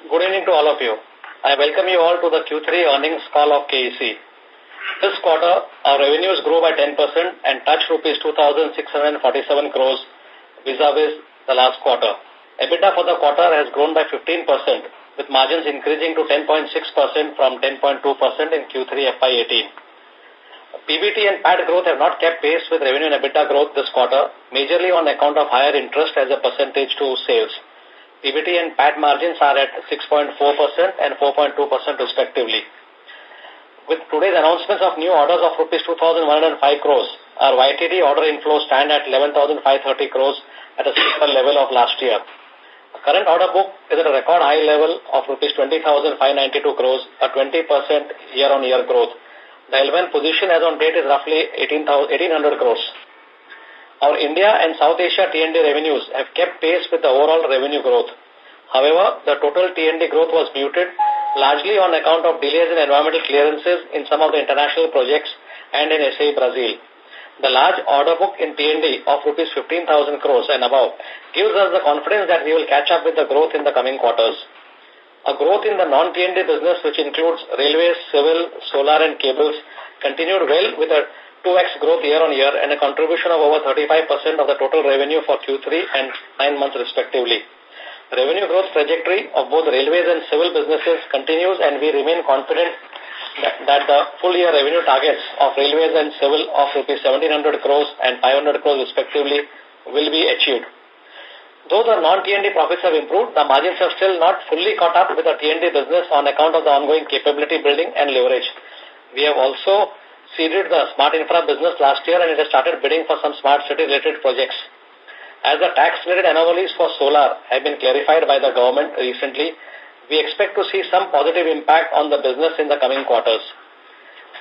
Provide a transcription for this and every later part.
Good evening to all of you. I welcome you all to the Q3 earnings call of KEC. This quarter, our revenues grew by 10% and touched rupees 2,647 crores vis-a-vis -vis the last quarter. EBITDA for the quarter has grown by 15%, with margins increasing to 10.6% from 10.2% in Q3 FY18. PBT and PAT growth have not kept pace with revenue and EBITDA growth this quarter, majorly on account of higher interest as a percentage to sales. PBT and PAT margins are at 6.4% and 4.2% respectively. With today's announcements of new orders of rupees 2,105 crores, our YTD order inflow stand at 11,530 crores at a similar level of last year. The current order book is at a record high level of rupees 20,592 crores, a 20% year-on-year growth. The L1 position as on date is roughly 1800 crores. Our India and South Asia T&D revenues have kept pace with the overall revenue growth. However, the total T&D growth was muted, largely on account of delays in environmental clearances in some of the international projects and in SAE Brazil. The large order book in T&D of rupees 15,000 crores and above gives us the confidence that we will catch up with the growth in the coming quarters. A growth in the non-T&D business, which includes railways, civil, solar and cables, continued well with a 2x growth year-on-year and a contribution of over 35% of the total revenue for Q3 and 9 months respectively. Revenue growth trajectory of both railways and civil businesses continues and we remain confident that, that the full year revenue targets of railways and civil of rupees 1700 crores and 500 crores respectively will be achieved. Though the non-TND profits have improved, the margins have still not fully caught up with the TND business on account of the ongoing capability building and leverage. We have also seeded the smart infra business last year and it has started bidding for some smart city related projects. As the tax related anomalies for solar have been clarified by the government recently, we expect to see some positive impact on the business in the coming quarters.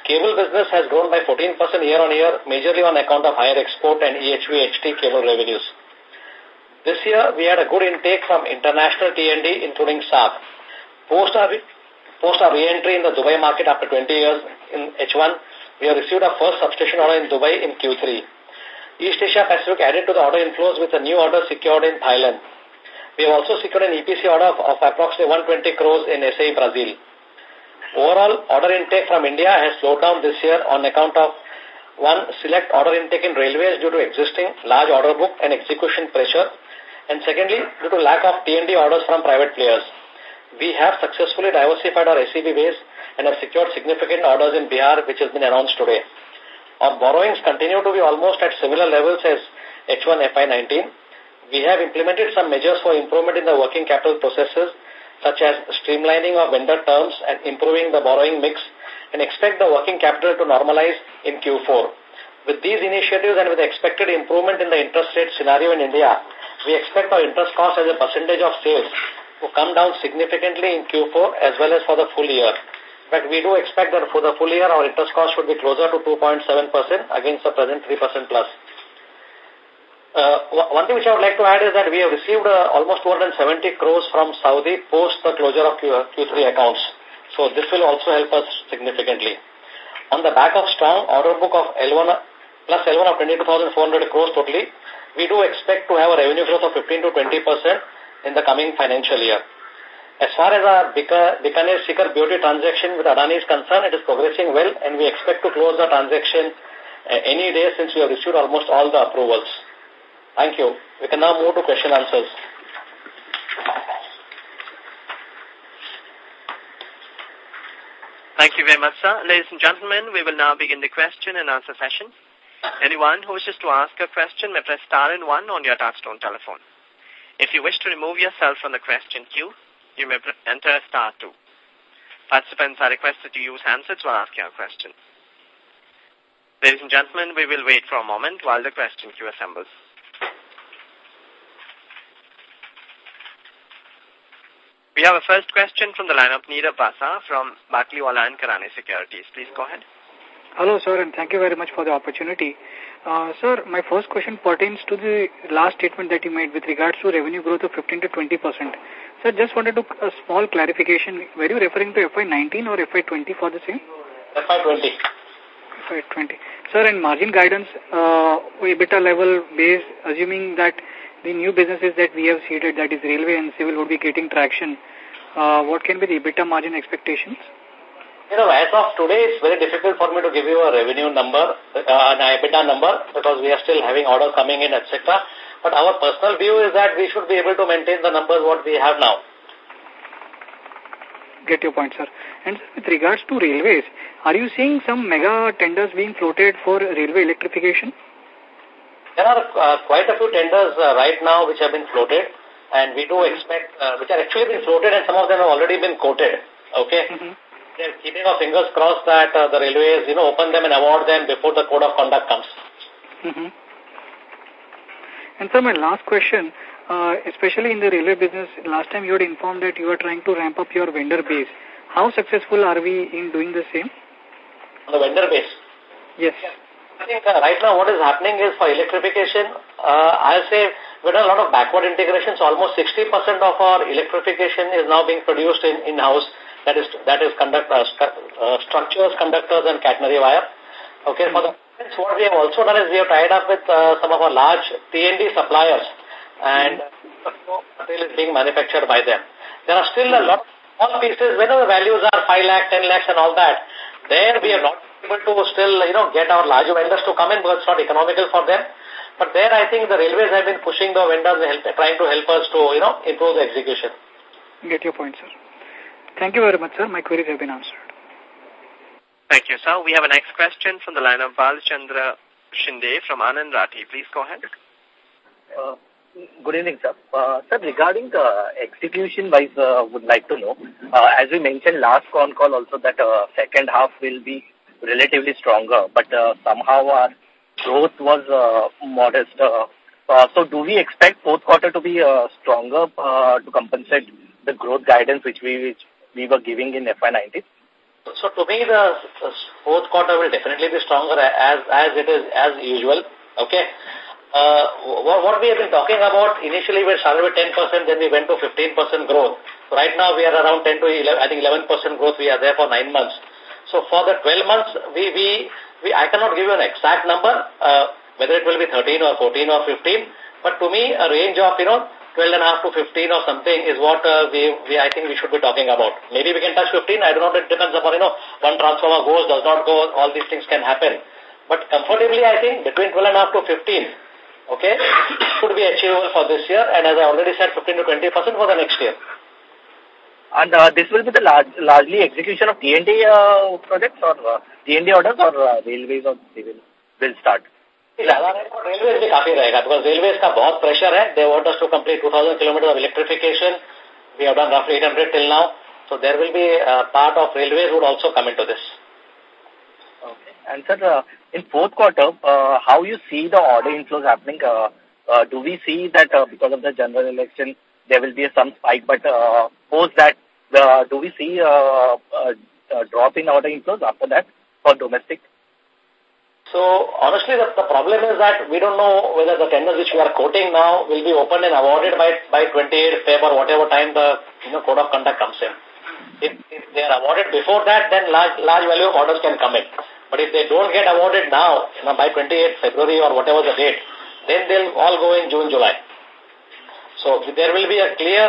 Cable business has grown by 14% year-on-year, majorly on account of higher export and EHV-HT cable revenues. This year, we had a good intake from international T&D, including SAAB. Post our, post our re-entry in the Dubai market after 20 years in H1, we have received our first substation order in Dubai in Q3. East Asia Pacific added to the order inflows with a new order secured in Thailand. We have also secured an EPC order of, of approximately 120 crores in SAE Brazil. Overall, order intake from India has slowed down this year on account of one, select order intake in railways due to existing large order book and execution pressure, and secondly, due to lack of T&D orders from private players. We have successfully diversified our SEB base and have secured significant orders in Bihar, which has been announced today. Our borrowings continue to be almost at similar levels as H1 FY19. We have implemented some measures for improvement in the working capital processes, such as streamlining of vendor terms and improving the borrowing mix, and expect the working capital to normalize in Q4. With these initiatives and with expected improvement in the interest rate scenario in India, we expect our interest cost as a percentage of sales to come down significantly in Q4 as well as for the full year. But we do expect that for the full year, our interest cost should be closer to 2.7% against the present 3% plus. Uh, one thing which I would like to add is that we have received uh, almost 270 crores from Saudi post the closure of Q, Q3 accounts. So this will also help us significantly. On the back of strong order book of L1 plus L1 of 22,400 crores totally, we do expect to have a revenue growth of 15 to 20 percent in the coming financial year. As far as our Bikaner Sikar BOT transaction with Adani is concerned, it is progressing well and we expect to close the transaction uh, any day since we have received almost all the approvals. Thank you. We can now move to question answers. Thank you very much, sir. Ladies and gentlemen, we will now begin the question and answer session. Anyone who wishes to ask a question may press star and one on your touchtone telephone. If you wish to remove yourself from the question queue, you may enter star two. Participants are requested to use handsets while asking a question. Ladies and gentlemen, we will wait for a moment while the question queue assembles. We have a first question from the line of Nirav Vasa from Batlivala and Karani Securities. Please go ahead. Hello, sir, and thank you very much for the opportunity. Uh, sir, my first question pertains to the last statement that you made with regards to revenue growth of 15 to 20 percent. Sir, just wanted to a small clarification. Were you referring to FY19 or FY20 for the same? FY20. FY20. Sir, and margin guidance, uh, EBITDA level base, assuming that the new businesses that we have seeded, that is railway and civil, would be getting traction. uh, what can be the EBITDA margin expectations? You know, as of today, it's very difficult for me to give you a revenue number, uh, an EBITDA number, because we are still having orders coming in, etc. But our personal view is that we should be able to maintain the numbers what we have now. Get your point, sir. And with regards to railways, are you seeing some mega tenders being floated for railway electrification? There are uh, quite a few tenders uh, right now which have been floated, and we do expect, uh, which are actually been floated and some of them have already been quoted. Okay? Mm -hmm keeping our fingers crossed that uh, the railways, you know, open them and award them before the code of conduct comes. Mm -hmm. And sir, my last question, uh, especially in the railway business, last time you had informed that you are trying to ramp up your vendor base. How successful are we in doing the same? On the vendor base? Yes. I think uh, right now what is happening is for electrification, uh, I'll say we've done a lot of backward integration. So almost 60% of our electrification is now being produced in in-house that is that is conduct, uh, uh, structures, conductors, and catenary wire. Okay, for the what we have also done is we have tied up with uh, some of our large T&D suppliers, and material is being manufactured by them. There are still a lot of small pieces, whenever the values are 5 lakh, 10 lakhs and all that, there we are not able to still, you know, get our larger vendors to come in because it's not economical for them. But there I think the railways have been pushing the vendors, help, trying to help us to, you know, improve the execution. Get your point, sir. Thank you very much, sir. My queries have been answered. Thank you, sir. We have a next question from the line of Bhalchandra Shinde from Anand Rathi. Please go ahead. Uh, good evening, sir. Uh, sir, regarding the execution-wise, uh, would like to know, uh, as we mentioned last con call also that uh, second half will be relatively stronger, but uh, somehow our growth was uh, modest. Uh, uh, so do we expect fourth quarter to be uh, stronger uh, to compensate the growth guidance which we which we were giving in FY19? So to me, the, fourth quarter will definitely be stronger as as it is as usual. Okay. Uh, what, we have been talking about, initially we started with 10%, then we went to 15% growth. Right now we are around 10 to 11, I think 11% growth, we are there for 9 months. So for the 12 months, we, we, we I cannot give you an exact number, uh, whether it will be 13 or 14 or 15, but to me a range of, you know, 12 and a half to 15 or something is what uh, we, we, I think we should be talking about. Maybe we can touch 15. I don't know. It depends upon, you know, one transformer goes, does not go. All these things can happen. But comfortably, I think between 12 and a half to 15, okay, should be achievable for this year. And as I already said, 15 to 20% for the next year. And uh, this will be the large, largely execution of TND uh, projects or uh, TND orders or railways or civil will start? Railway भी काफी रहेगा because railway का बहुत pressure है they want to complete two thousand kilometre of electrification we have done रफली 800 till now so there will be a part of railways would also come into this okay and sir uh, in fourth quarter uh, how you see the order inflows happening uh, uh, do we see that uh, because of the general election there will be some spike but uh, post that uh, do we see a uh, uh, uh, drop in order inflows after that for domestic So honestly, the, the problem is that we don't know whether the tenders which we are quoting now will be opened and awarded by by 28 Feb or whatever time the you know code of conduct comes in. If, if they are awarded before that, then large large value orders can come in. But if they don't get awarded now, you know, by 28 February or whatever the date, then they'll all go in June, July. So there will be a clear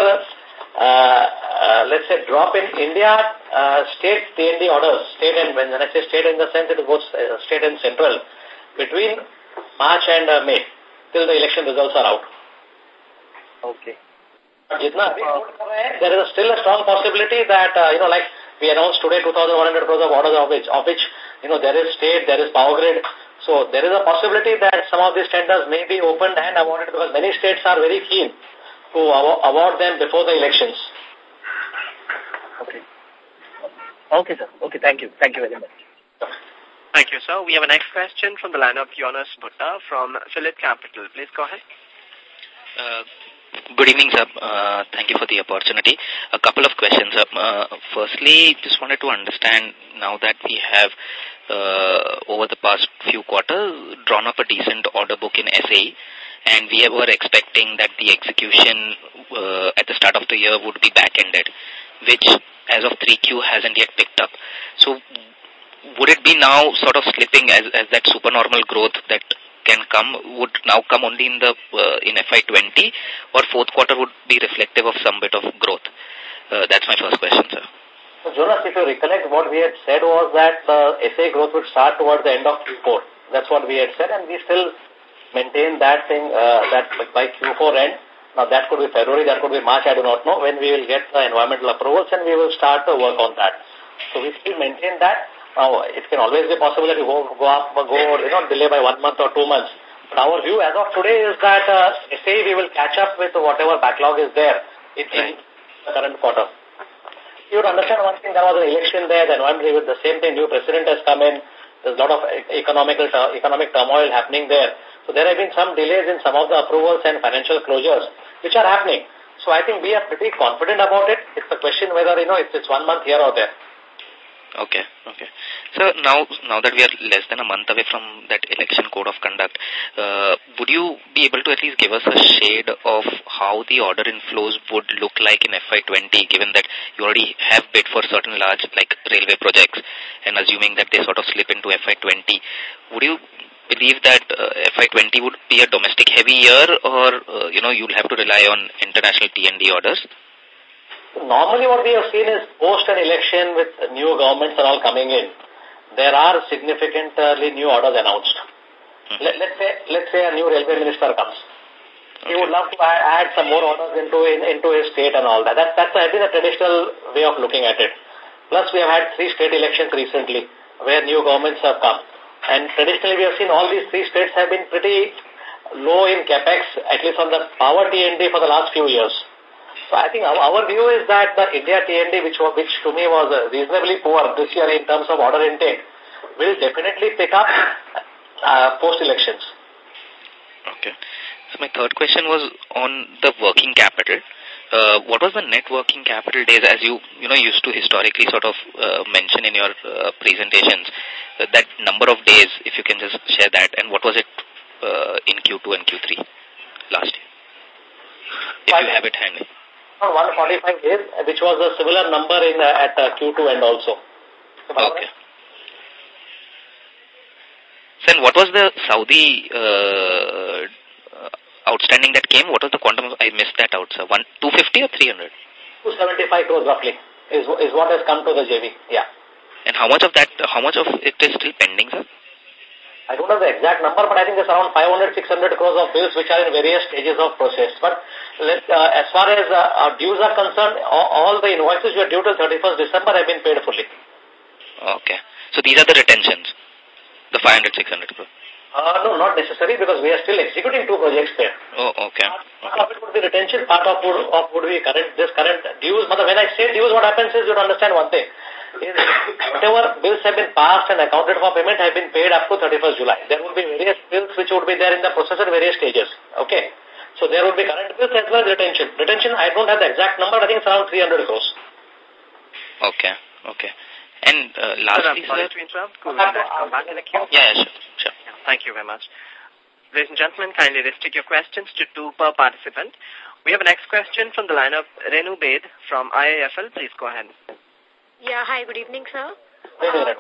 uh, uh, let's say, drop in India uh, state T&D orders, state and when I say state in the sense it goes uh, state and central, between March and uh, May, till the election results are out. Okay. Jitna, there is still a strong possibility that, uh, you know, like we announced today 2,100 crores of orders of which, of which, you know, there is state, there is power grid. So there is a possibility that some of these tenders may be opened and awarded because many states are very keen to award them before the elections. Okay. Okay, sir. Okay, thank you. Thank you very much. Thank you, sir. We have a next question from the line of Jonas Bhutta from Phillip Capital. Please go ahead. Uh, good evening, sir. Uh, thank you for the opportunity. A couple of questions. Uh, firstly, just wanted to understand now that we have, uh, over the past few quarters, drawn up a decent order book in SA and we were expecting that the execution uh, at the start of the year would be back-ended, which as of 3Q hasn't yet picked up. So would it be now sort of slipping as, as that supernormal growth that can come would now come only in the uh, in FY20 or fourth quarter would be reflective of some bit of growth? Uh, that's my first question, sir. So, Jonas, if you recollect, what we had said was that the SA growth would start towards the end of Q4. That's what we had said, and we still maintain that thing, uh, that by Q4 end, now that could be February, that could be March, I do not know, when we will get the environmental approvals and we will start to work on that. So we still maintain that. Now, it can always be possible that we go, go up, go, you know, delay by one month or two months. But our view as of today is that uh, SA we will catch up with whatever backlog is there in, in the current quarter. You would understand one thing, there was an election there, the environment with the same thing, new president has come in, there's a lot of economical, economic turmoil happening there. So there have been some delays in some of the approvals and financial closures, which are happening. So I think we are pretty confident about it. It's a question whether, you know, it's, it's one month here or there. Okay, okay. So now, now that we are less than a month away from that election code of conduct, uh, would you be able to at least give us a shade of how the order inflows would look like in FY20, given that you already have bid for certain large, like railway projects, and assuming that they sort of slip into FY20, would you believe that uh, FY20 would be a domestic heavy year, or, uh, you know, you'll have to rely on international T&D orders? Normally what we have seen is post an election with new governments and all coming in, there are significantly new orders announced. Hmm. Let, let's say let's say a new railway minister comes. He would love to add some more orders into in, into his state and all that. That that's I think the traditional way of looking at it. Plus we have had three state elections recently where new governments have come. And traditionally we have seen all these three states have been pretty low in capex, at least on the power T&D for the last few years. So I think our, our view is that the India T&D, which, which to me was reasonably poor this year in terms of order intake, will definitely pick up uh, post-elections. Okay. So my third question was on the working capital. Uh, what was the net working capital days as you, you know, used to historically sort of uh, mention in your uh, presentations, uh, that number of days, if you can just share that, and what was it uh, in Q2 and Q3 last year? If you have it handy. 145 days, which was a similar number in uh, at uh, Q2 and also. Okay. Then what was the Saudi uh, outstanding that came? What was the quantum? I missed that out, sir. One, 250 or 300? 275 crores roughly is, is what has come to the JV. Yeah. And how much of that, how much of it is still pending, sir? I don't know the exact number, but I think there's around 500, 600 crores of bills which are in various stages of process. But let, uh, as far as uh, our dues are concerned, all, all the invoices which are due till 31st December have been paid fully. Okay. So these are the retentions, the 500, 600 crores? Uh, no, not necessary because we are still executing two projects there. Oh, okay. Part of it would be retention, part of would, of would be current, this current dues. But when I say dues, what happens is you understand one thing is whatever bills have been passed and accounted for payment have been paid up to 31st July. There will be various bills which would be there in the process at various stages. Okay. So there would be current bills as well as retention. Retention, I don't have the exact number. I think it's around 300 crores. Okay. Okay. And uh, lastly, sir, sorry to interrupt. Could we come back in the queue? Yeah, sure. sure. Yeah, thank you very much. Ladies and gentlemen, kindly restrict your questions to two per participant. We have a next question from the line of Renu Baid from IIFL. Please go ahead. Yeah, hi, good evening, sir. Good Uh,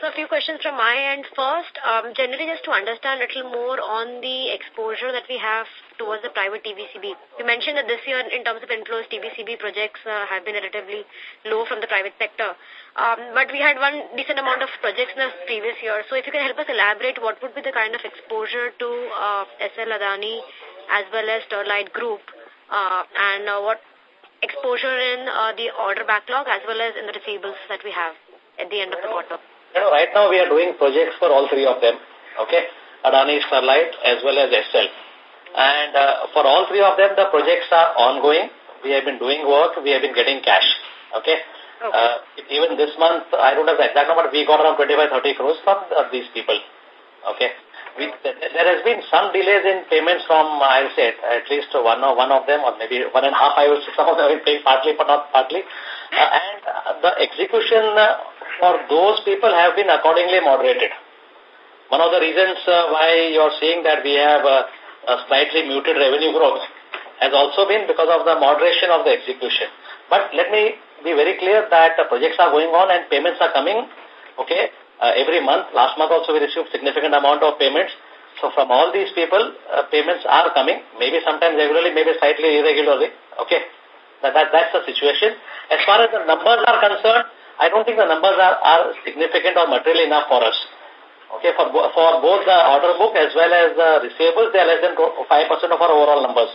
so a few questions from my end. First, um, generally just to understand a little more on the exposure that we have towards the private TBCB. You mentioned that this year in terms of inflows, TBCB projects uh, have been relatively low from the private sector. Um, but we had one decent amount of projects in the previous year. So if you can help us elaborate what would be the kind of exposure to uh, Essel Adani as well as Sterlite Group uh, and uh, what exposure in uh, the order backlog as well as in the receivables that we have at the end of the quarter? You know, right now we are doing projects for all three of them, okay? Adani, Sterlite as well as Essel. And uh, for all three of them, the projects are ongoing. We have been doing work. We have been getting cash, okay? okay. Uh, even this month, I don't have the exact number, but we got around 25, 30 crores from uh, these people, okay? we, there has been some delays in payments from, I will say, at least one or one of them, or maybe one and a half, I will say, some of them have been paid partly, but not partly. Uh, and uh, the execution uh, for those people have been accordingly moderated. One of the reasons uh, why you're seeing that we have a, a slightly muted revenue growth has also been because of the moderation of the execution. But let me be very clear that the projects are going on and payments are coming, okay, uh, every month. Last month also we received significant amount of payments. So from all these people, uh, payments are coming, maybe sometimes regularly, maybe slightly irregularly. Okay. That, that That's the situation. As far as the numbers are concerned, I don't think the numbers are, are significant or material enough for us. Okay, for, for both the order book as well as the receivables, they are less than 5% of our overall numbers.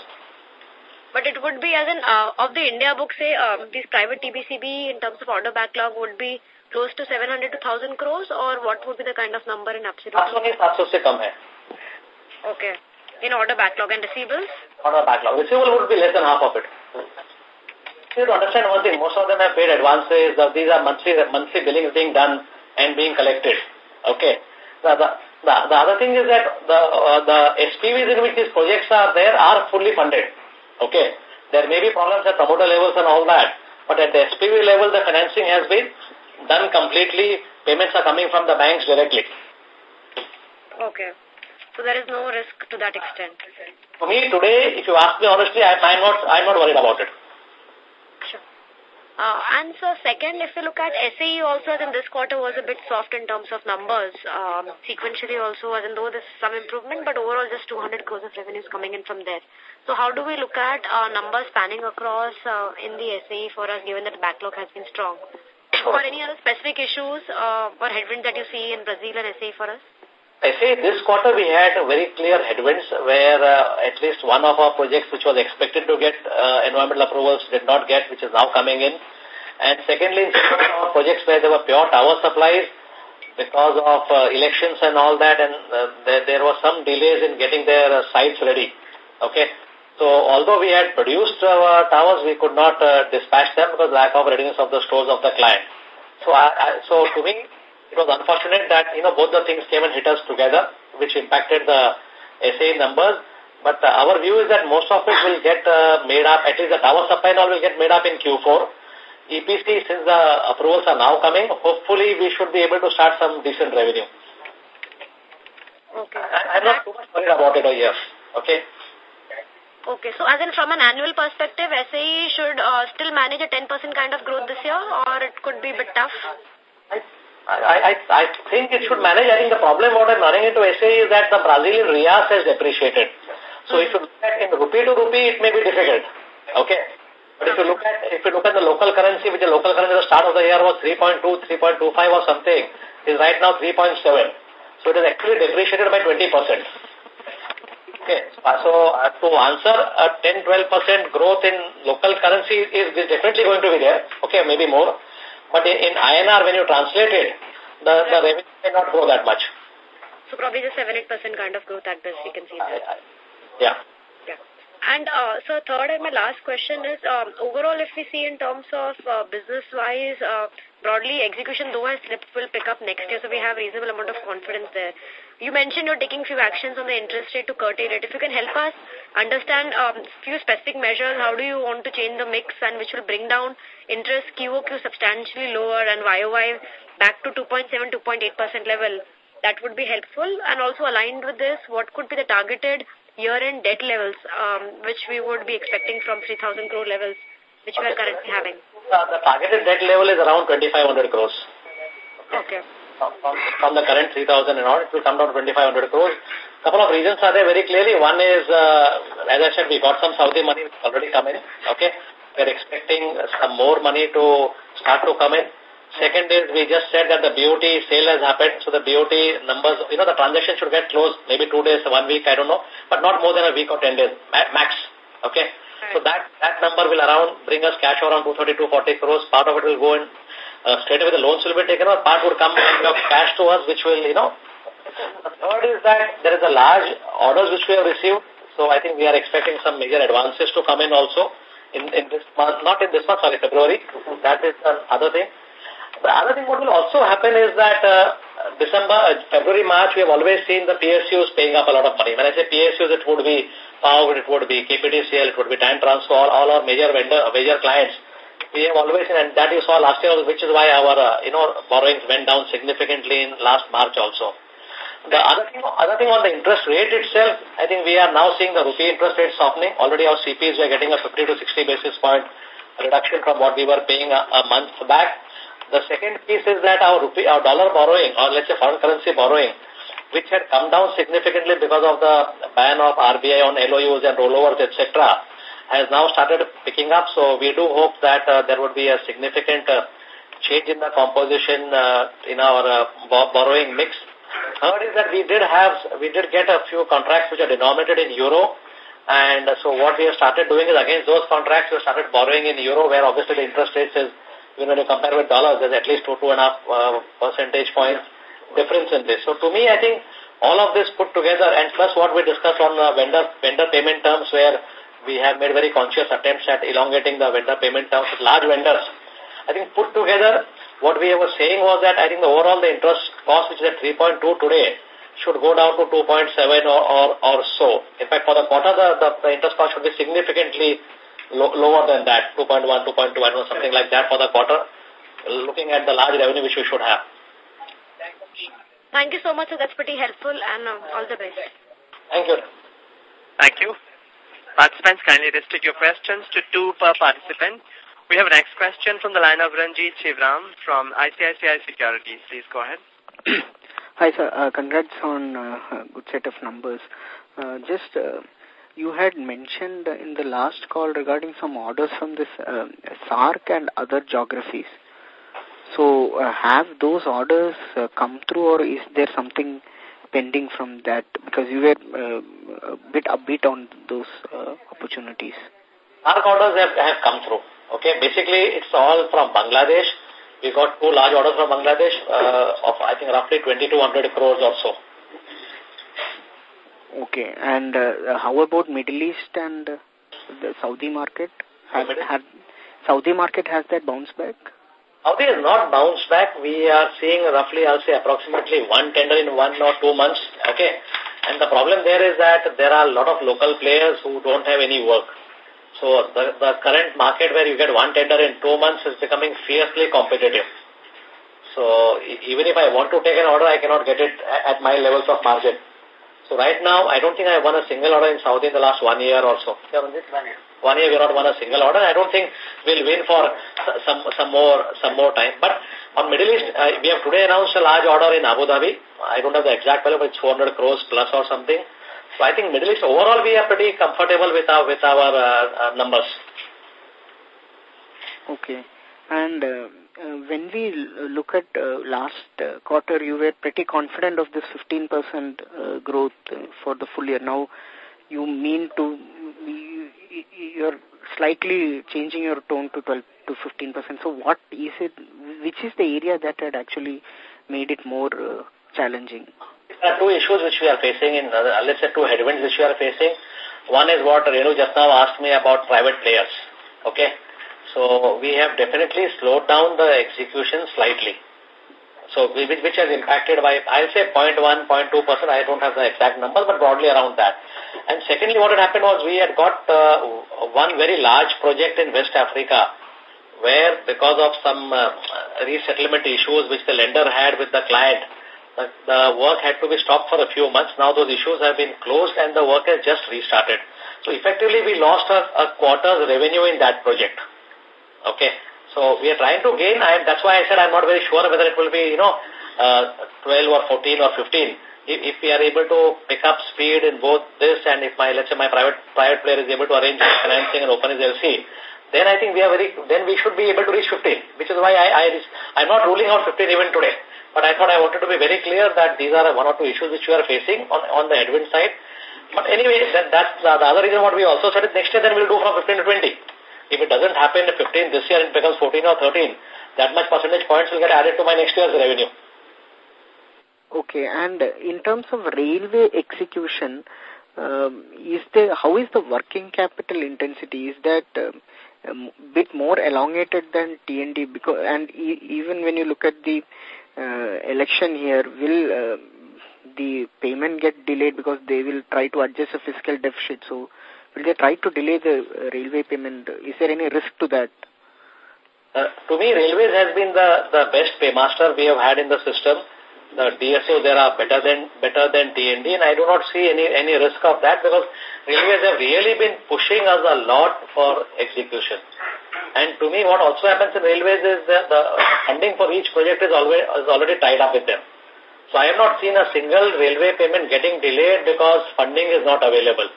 But it would be as in, uh, of the India book, say, um, these private TBCB in terms of order backlog would be close to 700 to 1000 crores or what would be the kind of number in absolute? Okay. In order backlog and receivables? Order backlog. Receivable would be less than half of it. You to understand one thing, most of them have paid advances, these are monthly, monthly billings being done and being collected. Okay. The, the, the, the other thing is that the, uh, the SPVs in which these projects are there are fully funded. Okay. There may be problems at promoter levels and all that, but at the SPV level, the financing has been done completely. Payments are coming from the banks directly. Okay. So there is no risk to that extent. For me today, if you ask me honestly, I, I'm not I'm not worried about it. Uh, and so second, if you look at SAE also, in this quarter was a bit soft in terms of numbers. Um, sequentially also, as in though there's some improvement, but overall just 200 crores of revenues coming in from there. So how do we look at uh, numbers spanning across uh, in the SAE for us, given that the backlog has been strong? or any other specific issues uh, or headwinds that you see in Brazil and SAE for us? I say this quarter we had very clear headwinds where uh, at least one of our projects which was expected to get uh, environmental approvals did not get, which is now coming in. And secondly, in some of our projects where there were pure tower supplies, because of uh, elections and all that, and there, there was some delays in getting their sites ready. Okay. So although we had produced our towers, we could not dispatch them because lack of readiness of the stores of the client. So, I, I, so to me, it was unfortunate that, you know, both the things came and hit us together, which impacted the SA numbers. But uh, our view is that most of it will get uh, made up, at least the tower supply and all will get made up in Q4. EPC, since the approvals are now coming, hopefully we should be able to start some decent revenue. Okay. I, I'm not too much worried about it or yes. Okay. Okay, so as in from an annual perspective, SAE should uh, still manage a 10% kind of growth this year or it could be a bit tough? I, I, I I think it should manage. I think the problem what I'm running into SAE is that the Brazilian reais has depreciated. So if you look at in rupee to rupee, it may be difficult. Okay. But if you look at if you look at the local currency, which the local currency at the start of the year was 3.2, 3.25 or something, is right now 3.7. So it is actually depreciated by 20%. Okay, so uh, to answer a 10-12% growth in local currency is, is definitely going to be there. Okay, maybe more. But in, in INR, when you translate it, the, the revenue may not grow that much. So probably just 7-8% kind of growth at best we can see there. Yeah. Yeah. And uh, so third and my last question is, um, overall if we see in terms of uh, business-wise, uh, broadly execution though has slipped will pick up next year, so we have reasonable amount of confidence there. You mentioned you're taking few actions on the interest rate to curtail it. If you can help us understand um, few specific measures, how do you want to change the mix and which will bring down interest QOQ substantially lower and YOY back to 2.7, 2.8% level, that would be helpful. And also aligned with this, what could be the targeted year-end debt levels, um, which we would be expecting from 3,000 crore levels, which we are currently having? Uh, the targeted debt level is around 2,500 crores. Okay. From, from the current 3,000 and all, it will come down to 2,500 crores. Couple of reasons are there very clearly. One is, uh, as I said, we got some Saudi money already come in. Okay. We're expecting some more money to start to come in. Second is, we just said that the BOT sale has happened, so the BOT numbers, you know, the transaction should get closed maybe two days, one week, I don't know, but not more than a week or 10 days, max. Okay. So that, that number will around bring us cash around 230, 240 crores. Part of it will go in uh, straight away the loans will be taken or part would come of cash to us, which will, you know. Third is that there is a large orders which we have received. So I think we are expecting some major advances to come in also in, in this month, not in this month, sorry, February. That is another thing. The other thing what will also happen is that uh, December, uh, February, March, we have always seen the PSUs paying up a lot of money. When I say PSUs, it would be Power, it would be KPTCL, it would be Time Transfer, all, all our major vendor, major clients we have always, and that you saw last year, which is why our, uh, you know, borrowings went down significantly in last March also. The other thing, other thing on the interest rate itself, I think we are now seeing the rupee interest rate softening. Already our CPs are getting a 50 to 60 basis point reduction from what we were paying a, a month back. The second piece is that our rupee, our dollar borrowing, or let's say foreign currency borrowing, which had come down significantly because of the ban of RBI on LOUs and rollovers, etc., has now started picking up. So we do hope that uh, there would be a significant uh, change in the composition uh, in our borrowing mix. Third is that we did have, we did get a few contracts which are denominated in euro. And so what we have started doing is against those contracts, we started borrowing in euro where obviously the interest rates is, when you compare with dollars, there's at least two, two and a half percentage points difference in this. So to me, I think all of this put together and plus what we discussed on vendor, vendor payment terms where we have made very conscious attempts at elongating the vendor payment terms with large vendors. I think put together, what we were saying was that I think the overall the interest cost which is at 3.2 today should go down to 2.7 or, or, or so. In fact, for the quarter, the, the, the interest cost should be significantly lo lower than that, 2.1, 2.2, or something like that for the quarter, looking at the large revenue which we should have. Thank you so much. So that's pretty helpful and uh, all the best. Thank you. Thank you. Participants, kindly restrict your questions to two per participant. We have a next question from the line of Ranjit Chivram from ICICI Securities. Please go ahead. Hi, sir. Uh, congrats on uh, good set of numbers. Uh, just, uh, you had mentioned in the last call regarding some orders from this uh, SAARC and other geographies. So uh, have those orders uh, come through or is there something pending from that? Because you were uh, a bit upbeat on those uh, opportunities. Our orders have, have come through. Okay, basically it's all from Bangladesh. We got two large orders from Bangladesh uh, of I think roughly 2200 crores or so. Okay, and uh, how about Middle East and uh, the Saudi market? Saudi market has that bounced back? Saudi has not bounced back. We are seeing roughly, I'll say, approximately one tender in one or two months. Okay. And the problem there is that there are a lot of local players who don't have any work. So the, the current market where you get one tender in two months is becoming fiercely competitive. So even if I want to take an order, I cannot get it at my levels of margin. So right now, I don't think I won a single order in Saudi in the last one year or so. One year we not won a single order. I don't think we'll win for some some more some more time. But on Middle East, uh, we have today announced a large order in Abu Dhabi. I don't have the exact value, but it's 400 crores plus or something. So I think Middle East overall we are pretty comfortable with our with our uh, uh, numbers. Okay, and. Uh, uh, when we look at uh, last uh, quarter, you were pretty confident of this 15% uh, growth uh, for the full year. Now, you mean to, you're slightly changing your tone to 12 to 15%. So what is it, which is the area that had actually made it more uh, challenging? There are two issues which we are facing in, let's say two headwinds which we are facing. One is what Renu just now asked me about private players. Okay. So we have definitely slowed down the execution slightly. So which, which has impacted by, I'll say 0.1, 0.2%, I don't have the exact number, but broadly around that. And secondly, what had happened was we had got uh, one very large project in West Africa where because of some uh, resettlement issues which the lender had with the client, the, the work had to be stopped for a few months. Now those issues have been closed and the work has just restarted. So effectively we lost a, a quarter's revenue in that project. Okay. So we are trying to gain. I, that's why I said I'm not very sure whether it will be, you know, uh, 12 or 14 or 15. If, if we are able to pick up speed in both this and if my, let's say my private private player is able to arrange financing and open his LC, then I think we are very, then we should be able to reach 15, which is why I, I, I'm not ruling out 15 even today. But I thought I wanted to be very clear that these are one or two issues which we are facing on, on the headwind side. But anyway, that, that's the, the other reason what we also said is next year then we'll do from 15 to 20. If it doesn't happen in 15 this year, it becomes 14 or 13. That much percentage points will get added to my next year's revenue. Okay, and in terms of railway execution, um, is the how is the working capital intensity? Is that um, a bit more elongated than TND? Because and e even when you look at the uh, election here, will uh, the payment get delayed because they will try to adjust a fiscal deficit? So will they try to delay the uh, railway payment? Is there any risk to that? Uh, to me, railways has been the, the best paymaster we have had in the system. The DSO there are better than better than TND, and I do not see any any risk of that because railways have really been pushing us a lot for execution. And to me, what also happens in railways is that the funding for each project is always is already tied up with them. So I have not seen a single railway payment getting delayed because funding is not available.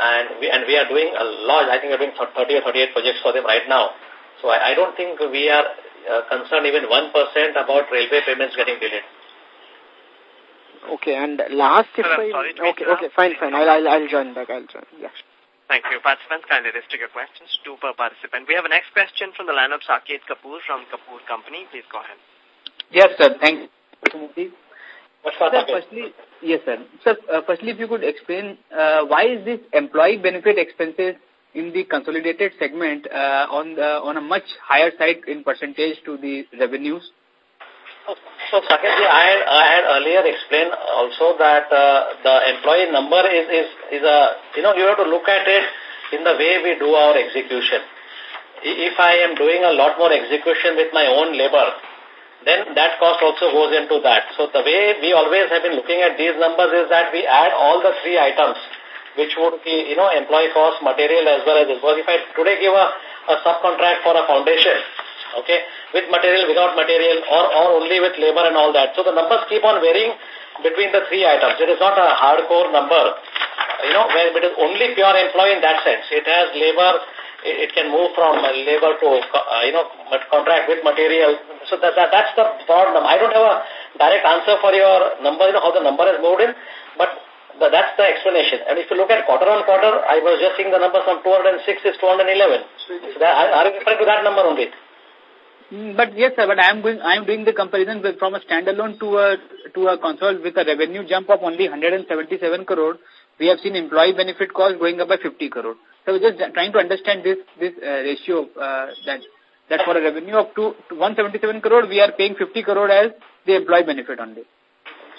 And we, and we are doing a lot, I think we're doing 30 or 38 projects for them right now. So I, I don't think we are uh, concerned even 1% about railway payments getting delayed. Okay, and last if I... Okay, okay, fine, fine. I'll, I'll, I'll join back. I'll join. Yeah. Thank you. Participants, kindly restrict your questions. Two per participant. We have a next question from the line of Saket Kapoor from Kapoor Company. Please go ahead. Yes, sir. Thank you. Sir, firstly, yes, sir. Sir, uh, firstly, if you could explain uh, why is this employee benefit expenses in the consolidated segment uh, on the on a much higher side in percentage to the revenues? So, Saketji, I had, I had earlier explained also that uh, the employee number is, is, is a, you know, you have to look at it in the way we do our execution. If I am doing a lot more execution with my own labor, then that cost also goes into that. So the way we always have been looking at these numbers is that we add all the three items, which would be, you know, employee cost, material as well as this. Because if I today give a, a subcontract for a foundation, okay, with material, without material, or, or only with labor and all that. So the numbers keep on varying between the three items. It is not a hardcore number, you know, where it is only pure employee in that sense. It has labor, it, can move from labor to, uh, you know, contract with material. So that, that that's the problem. I don't have a direct answer for your number, you know, how the number has moved in, but the, that's the explanation. And if you look at quarter on quarter, I was just seeing the number from 206 is 211. So that, are you referring to that number only? Mm, but yes, sir, but I am going, I am doing the comparison with, from a standalone to a, to a console with a revenue jump of only 177 crore. We have seen employee benefit cost going up by 50 crore. So we're just trying to understand this, this uh, ratio, uh, that, that for a revenue of two, 177 crore, we are paying 50 crore as the employee benefit only.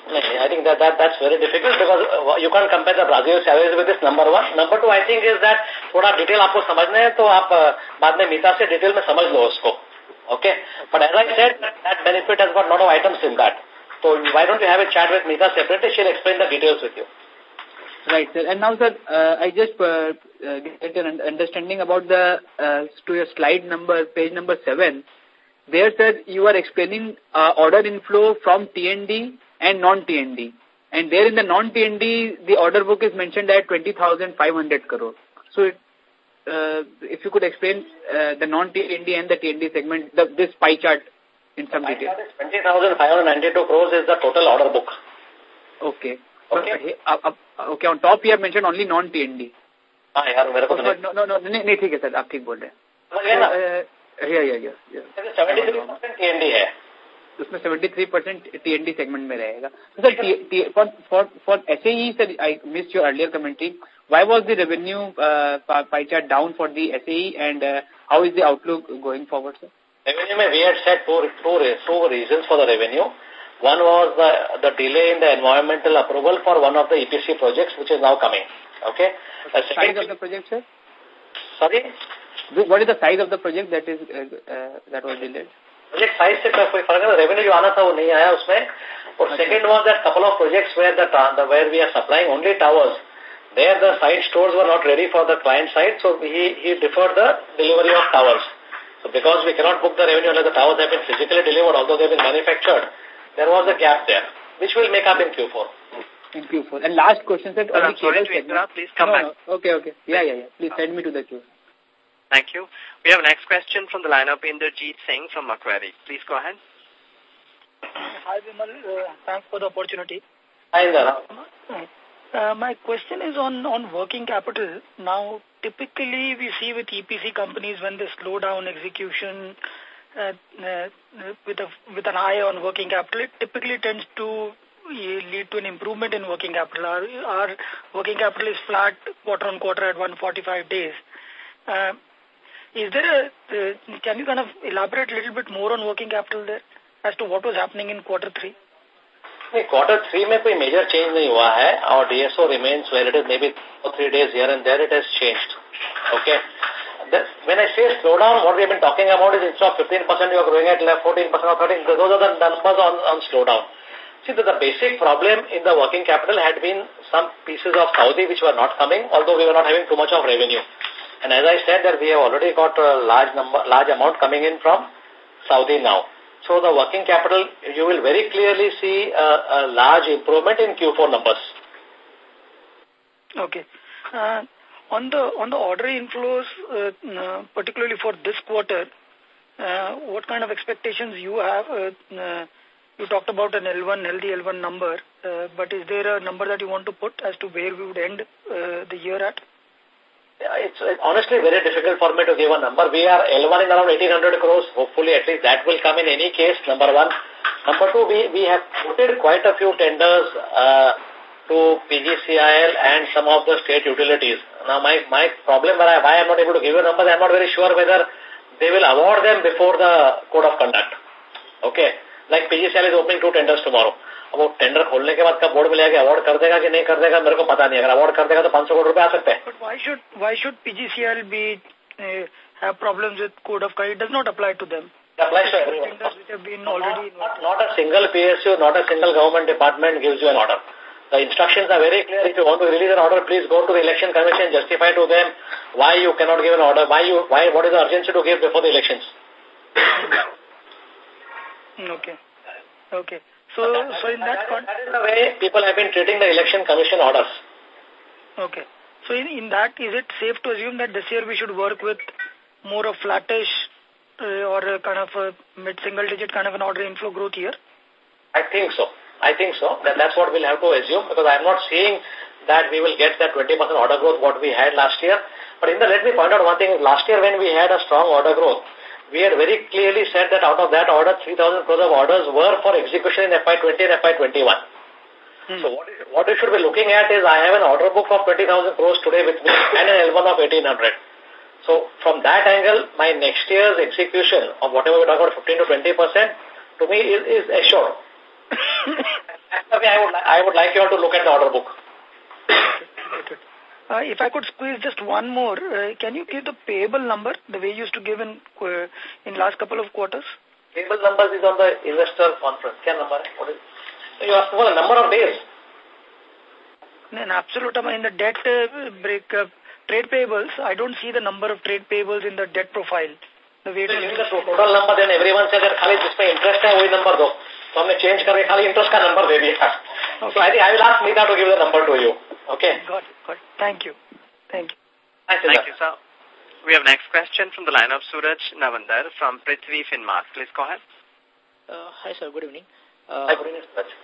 I think that, that that's very difficult because uh, you can't compare the Brazil salaries with this number one. Number two, I think is that थोड़ा detail आपको समझना है तो आप बाद में मीता से detail में समझ लो उसको. Okay. But as I said, that benefit has got a lot of items in that. So why don't you have a chat with Mita separately? She'll explain the details with you. Right, sir. And now, sir, uh, I just uh, uh, get an understanding about the, uh, to your slide number, page number 7. There, sir, you are explaining uh, order inflow from TND and non-TND. And there in the non-TND, the order book is mentioned at 20,500 crore. So it, uh, if you could explain uh, the non-TND and the TND segment, the, this pie chart in some detail. 20,592 crores is the total order book. Okay. Okay. Uh, uh, okay, on top you have mentioned only non-TND. ठीक है sir आप ठीक बोल रहे हैं। उसमें seventy three percent TND segment में रहेगा। सर फॉर ऐसे ही sir I miss your earlier commentary why was the revenue पाइचार down for the S and how is the outlook going forward sir revenue में we had set four four four reason for the revenue One was the, the delay in the environmental approval for one of the EPC projects, which is now coming. Okay. The size of the project, sir? Sorry? What is the size of the project that is uh, uh, that was delayed? Project size से कोई फर्क नहीं revenue जो आना था वो नहीं आया उसमें और second was that couple of projects where the, the where we are supplying only towers there the site stores were not ready for the client side, so he, he deferred the delivery of towers. So because we cannot book the revenue unless the towers have been physically delivered, although they've been manufactured, there was a gap there, which will make up in Q4. In Q4. And last question, sir. I'm sorry to interrupt. Please come no, back. No. Okay, okay. Yeah, yeah, yeah. Please send me to the queue. Thank you. We have next question from the line of Inderjeet Singh from Macquarie. Please go ahead. Hi, Vimal. Uh, thanks for the opportunity. Hi, Indra. Uh, my question is on, on working capital. Now, typically we see with EPC companies when they slow down execution uh, uh, with, a, with an eye on working capital, it typically tends to lead to an improvement in working capital. Our, our working capital is flat quarter on quarter at 145 days. Uh, is there a, uh, can you kind of elaborate a little bit more on working capital there as to what was happening in quarter three? नहीं quarter three में कोई major change नहीं हुआ है और DSO remains where it is maybe three days here and there it has changed okay when I say slow down, what we have been talking about is instead of 15% you are growing at 14% or 13 those are the numbers on, on slow down. See, the, the basic problem in the working capital had been some pieces of Saudi which were not coming, although we were not having too much of revenue. And as I said that we have already got a large number, large amount coming in from Saudi now. So the working capital, you will very clearly see a, a large improvement in Q4 numbers. Okay. Uh, on the on the order inflows, uh, particularly for this quarter, uh, what kind of expectations you have? Uh, uh, you talked about an L1, healthy L1 number, uh, but is there a number that you want to put as to where we would end uh, the year at? It's honestly very difficult for me to give a number. We are L1 in around 1800 crores. Hopefully, at least that will come in any case, number one. Number two, we, we have quoted quite a few tenders uh, to PGCIL and some of the state utilities. Now, my, my problem where I, why I'm not able to give you numbers, I'm not very sure whether they will award them before the code of conduct. Okay. Like PGCIL is opening two tenders tomorrow. अब वो tender खोलने के बाद कब board मिलेगा award कर देगा कि नहीं कर देगा मेरे को पता नहीं अगर अवार्ड कर देगा तो 500 करोड़ रुपए आ सकते हैं But why should why should PGCIL be uh, have problems with code of conduct? It does not apply to them. It applies to everyone. Tenders which have been already not, not, not a single PSU, not a single government department gives you an order. The instructions are very clear. If you want to release an order, please go to the election commission, justify to them why you cannot give an order, why you, why, what is the urgency to give before the elections. Okay. Okay. So, so in that, that, is, that is the way people have been treating the election commission orders. Okay. So in, in that, is it safe to assume that this year we should work with more of flattish uh, or kind of a mid-single digit kind of an order inflow growth here? I think so. I think so. That, that's what we'll have to assume because I'm not seeing that we will get that 20% order growth what we had last year. But in the, let me point out one thing. Last year when we had a strong order growth, we had very clearly said that out of that order, 3,000 crores of orders were for execution in FY20 and FY21. Hmm. So what, is, what we should be looking at is I have an order book of 20,000 crores today with me and an L1 of 1,800. So from that angle, my next year's execution of whatever we talk about 15 to 20 percent to me is, is assured. I would, I would like you all to look at the order book. Uh, if I could squeeze just one more, uh, can you give the payable number the way you used to give in uh, in last couple of quarters? Payable numbers is on the investor conference. Can number? What is? You asked for the number of days. In absolute amount, in the debt uh, breakup, uh, trade payables, I don't see the number of trade payables in the debt profile. The way so you the total number, then everyone says that Khalid, this my interest hai, number though. So I change करके खाली interest का number दे दिया so I think I will ask Meeta you. Give the number to you okay thank you We have next question from the line of Suraj Navandar from Prithvi Finmart. Please go ahead. Uh, hi, sir. Good evening. Uh, hi, good evening, Suraj.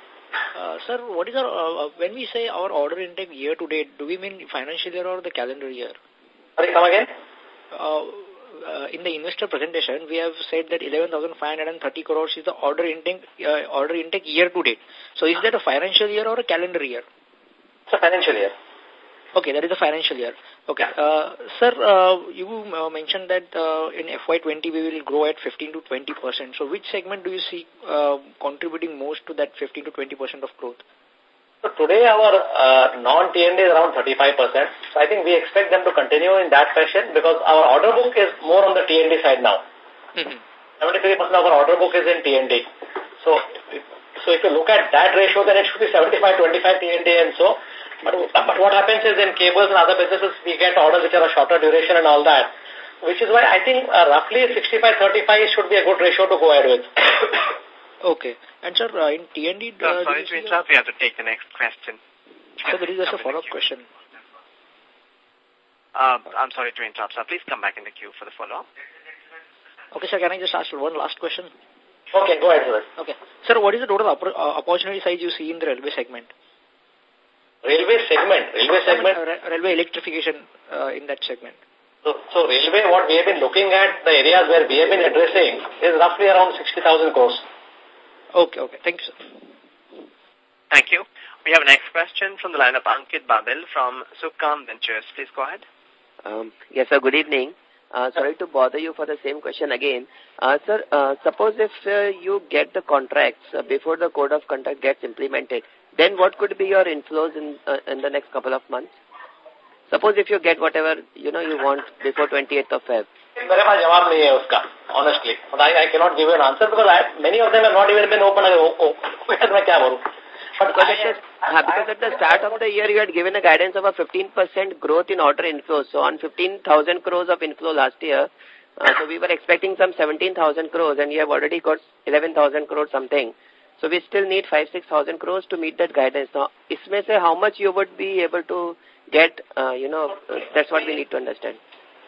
Uh, sir, what is our, uh, uh, when we say our order intake year to date, do we mean financial year or the calendar year? Sorry, come again? Uh, uh, in the investor presentation, we have said that 11,530 crores is the order intake, uh, order intake year to date. So is that a financial year or a calendar year? It's a financial year. Okay, that is a financial year. Okay. Uh, sir, uh, you uh, mentioned that uh, in FY20 we will grow at 15 to 20 percent. So which segment do you see uh, contributing most to that 15 to 20 percent of growth? So today our uh, non-T&D is around 35 percent. So I think we expect them to continue in that fashion because our order book is more on the T&D side now. Mm -hmm. 73 percent of our order book is in T&D. So, so if you look at that ratio, then it should be 75-25 T&D and so. But, but what happens is in cables and other businesses, we get orders which are a shorter duration and all that, which is why I think uh, roughly 65-35 should be a good ratio to go ahead with. Okay. And sir, uh, in T&D... Uh, sorry to interrupt, we have to take the next question. So there is just a follow-up question. Uh, I'm sorry to interrupt, sir. Please come back in the queue for the follow-up. Okay, sir, can I just ask one last question? Okay, go ahead, sir. Okay. Sir, what is the total uh, opportunity size you see in the railway segment? Railway segment. Railway segment. Uh, railway electrification uh, in that segment. So, so railway, what we have been looking at, the areas where we have been addressing is roughly around 60,000 crores. Okay, okay. Thank you, sir. Thank you. We have a next question from the line of Ankit Babel from Subhkam Ventures. Please go ahead. Um, yes, sir. Good evening. Uh, sorry to bother you for the same question again. Uh, sir, uh, suppose if uh, you get the contracts uh, before the code of conduct gets implemented, then what could be your inflows in uh, in the next couple of months? Suppose if you get whatever you know you want before 28th of Feb. मेरे पास जवाब नहीं है उसका honestly but I, I cannot give you an answer because I, many of them have not even been open oh, oh, मैं क्या करूँ but because, I, at the, uh, because at the start of the year you had given a guidance of a 15% growth in order inflows so on 15,000 crores of inflow last year uh, so we were expecting some 17,000 crores and you have already got 11,000 crores something so we still need 5 6,000 crores to meet that guidance now isme se how much you would be able to get, uh, you know, that's what we need to understand.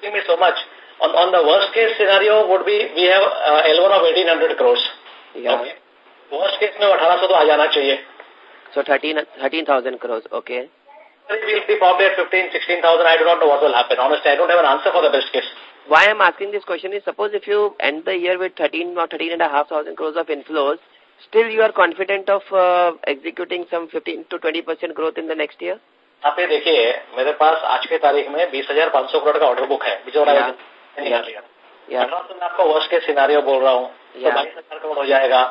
Thank you so much. On, on the worst case scenario would be, we have uh, L1 of 1800 crores. Yeah. Okay. Worst case में 1800 तो आ जाना चाहिए. So 13 13,000 crores, okay. We'll be probably at 15, 16,000. I do not know what will happen. Honestly, I don't have an answer for the best case. Why I'm asking this question is, suppose if you end the year with 13 or 13 and a half thousand crores of inflows, still you are confident of uh, executing some 15 to 20 percent growth in the next year? आप ये देखिए मेरे पास आज के तारीख में बीस हजार पाँच सौ करोड़ का ऑर्डर बुक है निकालिया अठारह सौ में आपका वर्स्ट केस सिनारियो बोल रहा हूँ तो बाईस हजार करोड़ हो जाएगा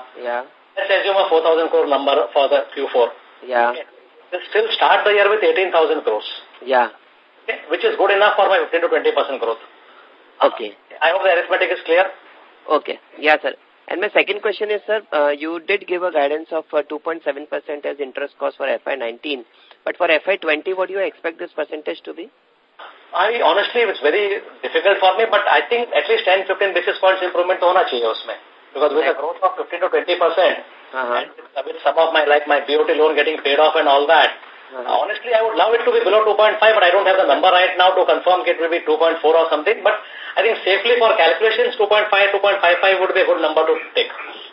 four 4000 crore number for the Q four still start the year with 18,000 crores. Yeah. Okay, which is good enough for my 15 to 20 percent growth. Okay. I hope the arithmetic is clear. Okay. Yeah, sir. And my second question is, sir, uh, you did give a guidance of 2.7% uh, as interest cost for FY19. But for FY20, what do you expect this percentage to be? I honestly, it's very difficult for me, but I think at least 10, 15 basis points improvement to होना चाहिए उसमें. Because with a growth of 15 to 20 percent, Uh -huh. and with some of my, like my BOT loan getting paid off and all that, Uh -huh. honestly, I would love it to be below 2.5, but I don't have the number right now to confirm it will be 2.4 or something. But I think safely for calculations, 2.5, 2.55 would be a good number to take.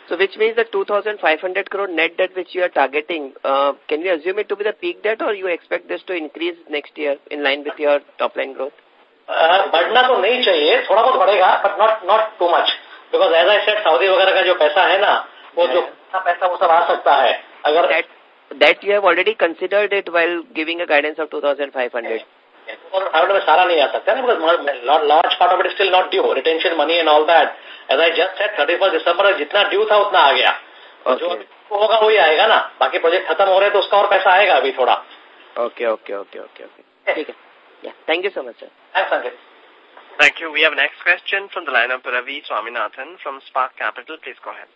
So which means the 2,500 crore net debt which you are targeting, uh, can we assume it to be the peak debt or you expect this to increase next year in line with your top line growth? Uh, बढ़ना तो नहीं चाहिए थोड़ा बहुत बढ़ेगा but not not too much because as I said Saudi वगैरह का जो पैसा है ना वो जो पैसा वो सब आ सकता है अगर that, that you have already considered it while giving a guidance of 2,500. Five में सारा नहीं आ सकता ना because large part of it still not due retention money and all that as I just said thirty first December जितना due था उतना आ गया Okay. जो होगा वही आएगा ना बाकी प्रोजेक्ट खत्म हो रहे तो उसका और पैसा आएगा अभी थोड़ा Okay, okay, okay, okay, okay. ठीक है. Yeah. Thank you so much, sir. Thanks Ankit Thank you. We have next question from the line of Ravi Swaminathan from Spark Capital. Please go ahead.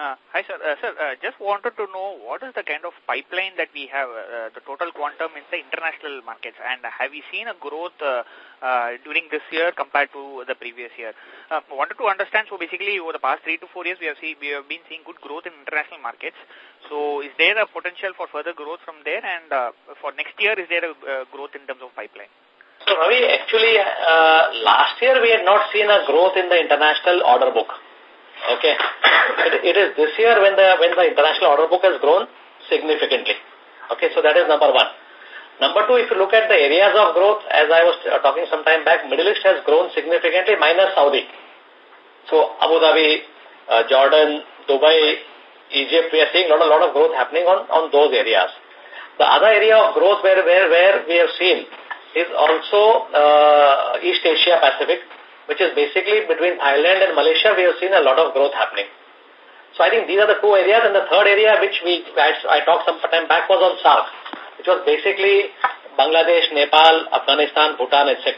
Uh, hi, sir. Uh, sir, uh, just wanted to know what is the kind of pipeline that we have, uh, the total quantum in the international markets, and have we seen a growth uh, uh, during this year compared to the previous year? Uh, wanted to understand, so basically over the past three to four years, we have, see, we have been seeing good growth in international markets. So is there a potential for further growth from there, and uh, for next year, is there a uh, growth in terms of pipeline? So Ravi, actually, uh, last year we had not seen a growth in the international order book. Okay, it, it is this year when the when the international order book has grown significantly. Okay, so that is number one. Number two, if you look at the areas of growth, as I was uh, talking some time back, Middle East has grown significantly minus Saudi. So Abu Dhabi, uh, Jordan, Dubai, Egypt, we are seeing a lot, a lot of growth happening on, on those areas. The other area of growth where, where, where we have seen is also uh, East Asia Pacific, which is basically between Thailand and Malaysia, we have seen a lot of growth happening. So I think these are the two areas. And the third area which we I, talked some time back was on SAARC, which was basically Bangladesh, Nepal, Afghanistan, Bhutan, etc.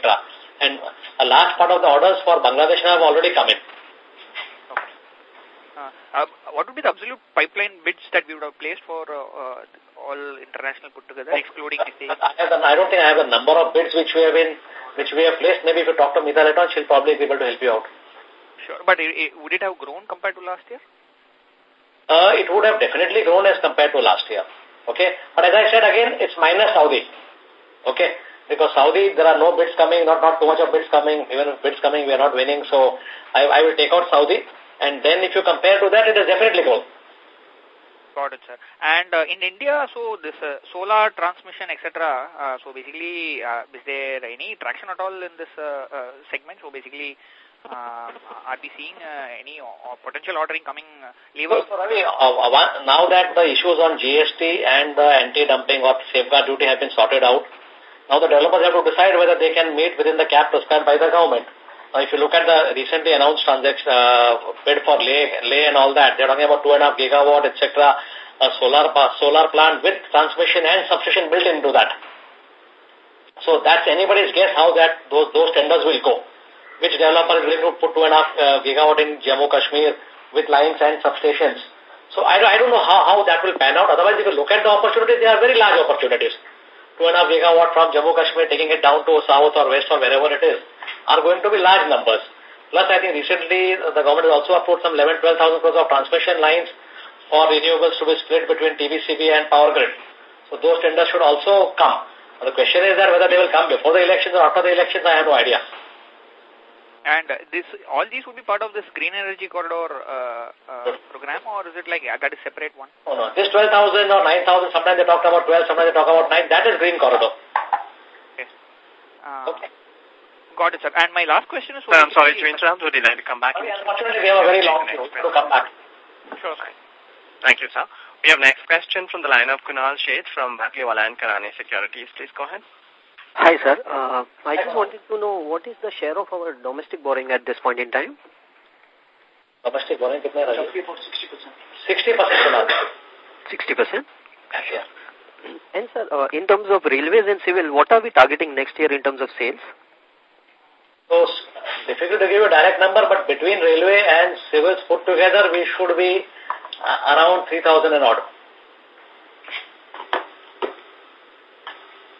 And a large part of the orders for Bangladesh have already come in. Uh, uh, what would be the absolute pipeline bids that we would have placed for uh, uh, all international put together, excluding SA? I, the, I don't think I have a number of bids which we have been, which we have placed. Maybe if you talk to Mita later she'll probably be able to help you out. Sure, but it, it, would it have grown compared to last year? Uh, it would have definitely grown as compared to last year. Okay, but as I said again, it's minus Saudi. Okay, because Saudi there are no bids coming, not not too much of bids coming. Even if bids coming, we are not winning. So I, I will take out Saudi, and then if you compare to that, it is definitely grown. Got it, sir. And uh, in India, so this uh, solar transmission, etc. Uh, so basically, uh, is there any traction at all in this uh, uh, segment? So basically, uh, are we seeing uh, any potential ordering coming uh, levers? So, Ravi, uh, one, now that the issues on GST and the anti-dumping or safeguard duty have been sorted out, now the developers have to decide whether they can meet within the cap prescribed by the government. Now, if you look at the recently announced transaction, uh, bid for lay, lay and all that, they're talking about two and a half gigawatt, etc., a solar, solar plant with transmission and substation built into that. So that's anybody's guess how that those, those tenders will go. Which developer is willing to put two and a half uh, gigawatt in Jammu Kashmir with lines and substations. So I I don't know how, how that will pan out. Otherwise, if you look at the opportunities, they are very large opportunities. Two and a half gigawatt from Jammu Kashmir, taking it down to south or west or wherever it is, are going to be large numbers. Plus, I think recently the government has also approved some 11, 12,000 crores of transmission lines for renewables to be split between TBCB and power grid. So those tenders should also come. The question is that whether they will come before the elections or after the elections, I have no idea. And this, all these would be part of this Green Energy Corridor uh, uh, program, or is it like yeah, that is separate one? Oh, no. This 12,000 or 9,000, sometimes they talk about 12, sometimes they talk about 9, that is Green Corridor. Okay. Uh, okay. Got it, sir. And my last question is... Sir, I'm sorry to interrupt. Would you like to come back? Okay, unfortunately, we have a very long queue to come back. Sure, sir. Thank you, sir. We have next question from the line of Kunal Sheth from Batlivala and Karani Securities. Please go ahead. Hi, sir. Uh, I just wanted to know what is the share of our domestic borrowing at this point in time? Domestic borrowing, kitna rahi? Roughly about 60%. 60% 60%? Yeah. And sir, uh, in terms of railways and civil, what are we targeting next year in terms of sales? So, difficult to give a direct number, but between railway and civils put together, we should be uh, around 3,000 and odd.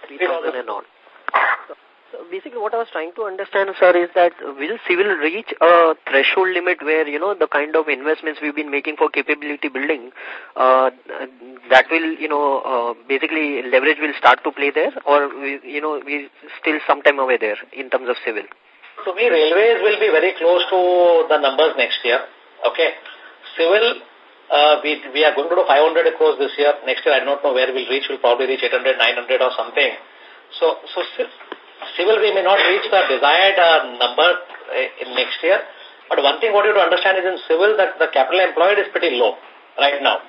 3,000 and odd. So basically what I was trying to understand, sir, is that will civil reach a threshold limit where, you know, the kind of investments we've been making for capability building, uh, that will, you know, uh, basically leverage will start to play there or, we, you know, we still some time away there in terms of civil? To me, railways will be very close to the numbers next year. Okay. Civil, uh, we, we are going to do 500 crores this year. Next year, I don't know where we'll reach. We'll probably reach 800, 900 or something. So, so civil we may not reach the desired uh, number uh, in next year. But one thing what you have to understand is in civil that the capital employed is pretty low right now.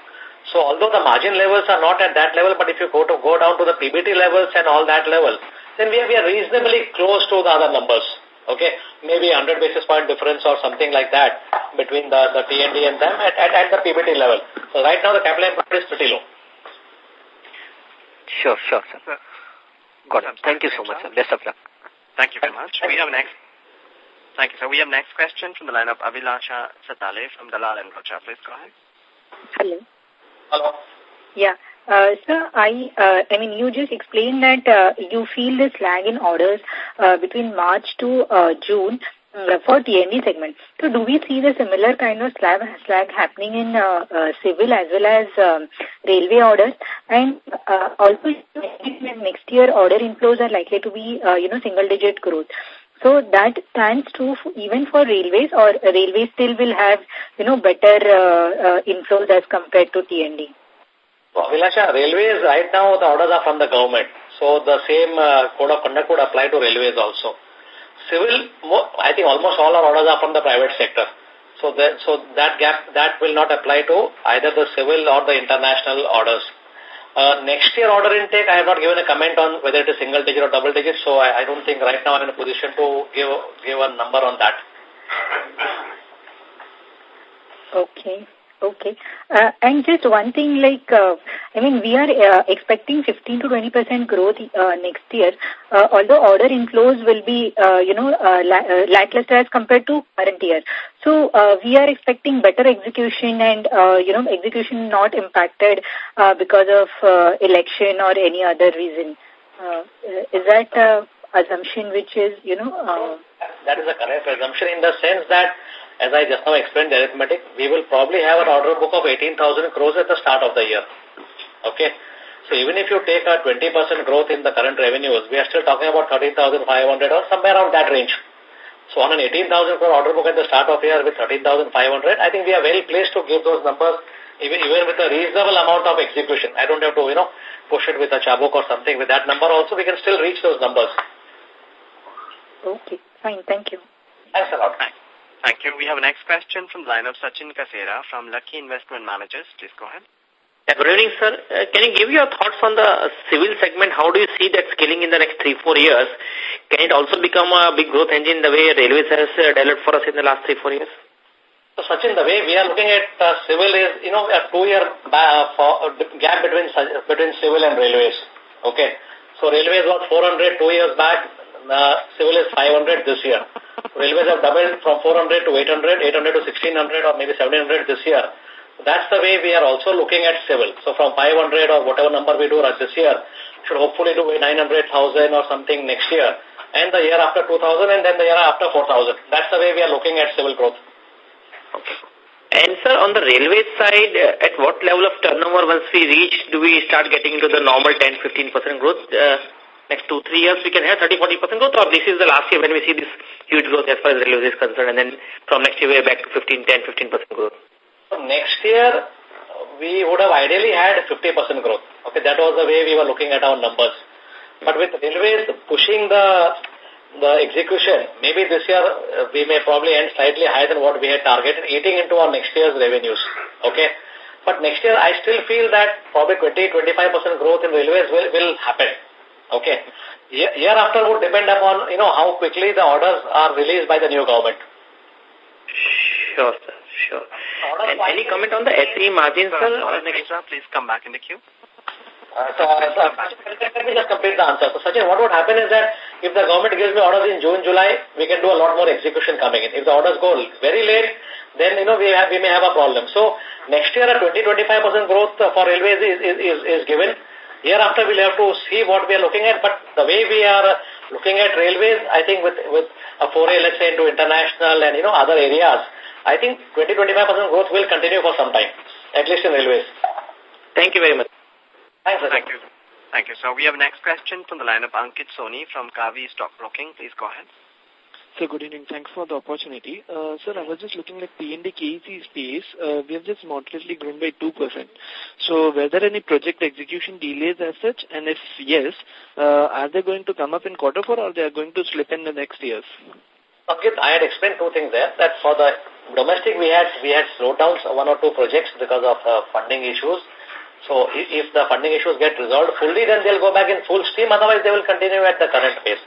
So although the margin levels are not at that level, but if you go to go down to the PBT levels and all that level, then we are, we are reasonably close to the other numbers. Okay, maybe 100 basis point difference or something like that between the, the T&D and them at, at, at the PBT level. So right now the capital employed is pretty low. Sure, sure, sir. Got it. Thank you so much, sir. Best of luck. Thank you very much. We have next. Thank you, sir. We have next question from the line of Abhilasha Satale from Dalal and Broacha. Please go ahead. Hello. Hello. Yeah. Uh, sir, I, uh, I mean, you just explained that uh, you feel this lag in orders uh, between March to uh, June uh, for T&D segment. So do we see the similar kind of slag, slag happening in uh, uh, civil as well as um, railway orders? And uh, also, next year order inflows are likely to be, uh, you know, single-digit growth. So that stands true even for railways or railways still will have, you know, better uh, uh, inflows as compared to T&D? Vilasha, railways right now the orders are from the government. So the same uh, code of conduct would apply to railways also. Civil, I think almost all our orders are from the private sector. So that, so that gap, that will not apply to either the civil or the international orders. Uh, next year order intake, I have not given a comment on whether it is single digit or double digit, so I, I don't think right now I'm in a position to give, give a number on that. Okay. Okay. Uh, and just one thing, like, uh, I mean, we are uh, expecting 15 to 20% growth uh, next year, uh, although order inflows will be, uh, you know, uh, uh, lackluster as compared to current year. So, uh, we are expecting better execution and, uh, you know, execution not impacted uh, because of uh, election or any other reason. Uh, is that uh, assumption which is, you know... Uh, that is a correct assumption in the sense that as I just now explained the arithmetic, we will probably have an order book of 18,000 crores at the start of the year. Okay. So even if you take a 20% growth in the current revenues, we are still talking about 13,500 or somewhere around that range. So on an 18,000 crore order book at the start of the year with 13,500, I think we are well placed to give those numbers even, even with a reasonable amount of execution. I don't have to, you know, push it with a chabuk or something. With that number also, we can still reach those numbers. Okay, fine. Thank you. Thanks a lot. Thanks. Thank you. We have a next question from the line of Sachin Kasera from Lucky Investment Managers. Please go ahead. Yeah, good evening, sir. Uh, can you give your thoughts on the civil segment? How do you see that scaling in the next three, four years? Can it also become a big growth engine the way railways has uh, developed for us in the last three, four years? So, Sachin, the way we are looking at uh, civil is, you know, a two-year uh, gap between between civil and railways. Okay. So, railways was 400 two years back. Uh, civil is 500 this year. Railways have doubled from 400 to 800, 800 to 1600 or maybe 700 this year. That's the way we are also looking at civil. So from 500 or whatever number we do this year, should hopefully do 900,000 or something next year. And the year after 2000 and then the year after 4000. That's the way we are looking at civil growth. Okay. And sir, on the railway side, uh, at what level of turnover once we reach, do we start getting into the normal 10-15% growth? Uh, next two, three years we can have 30-40% growth or this is the last year when we see this huge growth as far as railways is concerned and then from next year we're back to 15, 10, 15% growth? Next year we would have ideally had 50% growth. Okay, that was the way we were looking at our numbers. But with railways pushing the the execution, maybe this year uh, we may probably end slightly higher than what we had targeted, eating into our next year's revenues. Okay. But next year, I still feel that probably 20-25% growth in railways will, will happen. Okay. Year, year after would depend upon, you know, how quickly the orders are released by the new government. Sure, sir. Sure. And any comment on the SE margins, sir? Next, please come back in the queue. Uh, so, uh, so, let me just complete the answer. So, Sachin, what would happen is that if the government gives me orders in June, July, we can do a lot more execution coming in. If the orders go very late, then, you know, we, have, we may have a problem. So, next year a 20-25% growth for railways is, is, is, is given. Year after, we'll have to see what we are looking at. But the way we are looking at railways, I think with, with a foray, let's say, into international and, you know, other areas, I think 20-25% growth will continue for some time, at least in railways. Thank you very much. Thanks, Thank you. Thank you. So we have next question from the line of Ankit Soni from Kavi Stockbroking. Please go ahead. Sir, good evening. Thanks for the opportunity. Uh, sir, I was just looking at T&D KEC space. Uh, we have just moderately grown by 2%. So were there any project execution delays as such? And if yes, uh, are they going to come up in quarter four or they are going to slip in the next years? Okay, I had explained two things there. That for the domestic, we had we had slowed down one or two projects because of uh, funding issues. So if the funding issues get resolved fully, then they'll go back in full steam. Otherwise, they will continue at the current pace.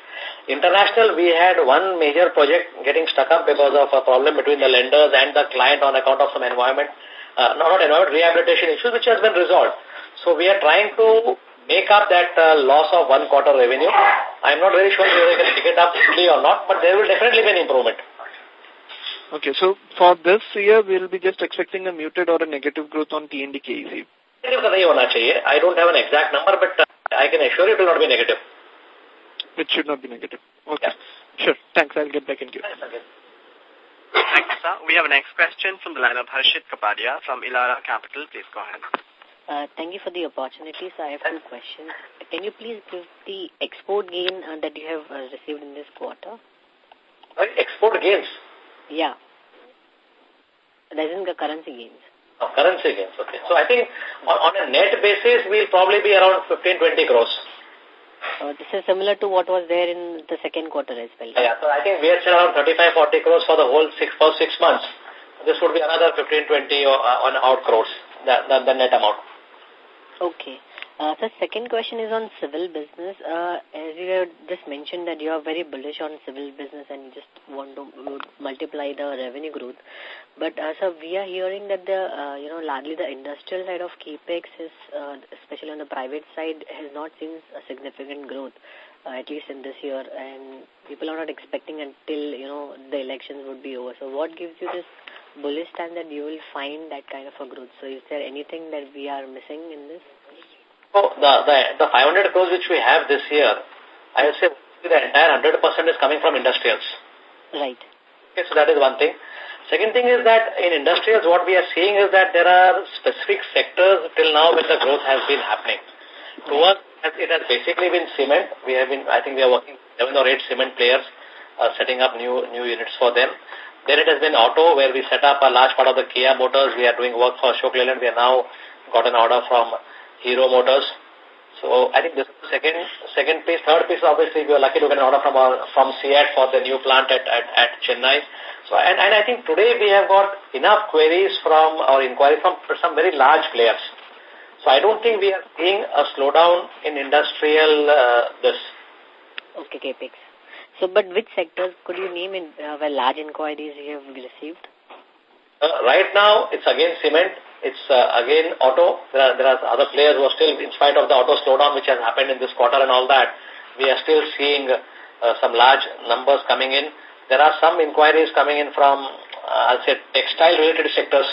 International, we had one major project getting stuck up because of a problem between the lenders and the client on account of some environment, uh, not environment, rehabilitation issues, which has been resolved. So we are trying to make up that uh, loss of one quarter revenue. I'm not very sure whether they can pick it up fully or not, but there will definitely be an improvement. Okay, so for this year, we'll be just expecting a muted or a negative growth on KEC. I don't have an exact number, but uh, I can assure you it will not be negative. It should not be negative. Okay. Yeah. Sure. Thanks. I'll get back in queue. Thanks, Thanks, sir. We have a next question from the line of Harshit Kapadia from Elara Capital. Please go ahead. Uh, thank you for the opportunity. So I have two questions. Can you please give the export gain uh, that you have uh, received in this quarter? Export gains? Yeah. That isn't the currency gains. Oh, currency gains, okay. So I think on, on a net basis, we'll probably be around 15-20 crores. Uh, this is similar to what was there in the second quarter as well. Yeah, so I think we are still around 35-40 crores for the whole six, first six months. This would be another 15-20 uh, on out crores, the, the, the net amount. Okay. Uh, so second question is on civil business. Uh, as you have just mentioned that you are very bullish on civil business and you just want to multiply the revenue growth. But uh, so we are hearing that the, uh, you know, largely the industrial side of CAPEX is, uh, especially on the private side, has not seen a significant growth, uh, at least in this year. And people are not expecting until, you know, the elections would be over. So what gives you this bullish stand that you will find that kind of a growth? So is there anything that we are missing in this? So the, the, the 500 crores which we have this year, I would say the entire 100% is coming from industrials. Right. Okay, so that is one thing. Second thing is that in industrials, what we are seeing is that there are specific sectors till now where the growth has been happening. To us, it has basically been cement. We have been, I think we are working seven or eight cement players, uh, setting up new new units for them. Then it has been auto, where we set up a large part of the Kia Motors. We are doing work for Ashok Leyland. We have now got an order from Hero Motors. So I think this is second second piece, third piece, obviously we are lucky to get an order from our, from CEAT for the new plant at, at, at Chennai. So and, and I think today we have got enough queries from or inquiries from some very large players. So I don't think we are seeing a slowdown in industrial uh, this. Okay, Capex. So, but which sectors could you name in uh, where large inquiries you have received? Uh, right now, it's again cement, it's uh, again auto. There are, there are other players who are still, in spite of the auto slowdown which has happened in this quarter and all that, we are still seeing uh, some large numbers coming in. There are some inquiries coming in from, uh, I'll say, textile-related sectors.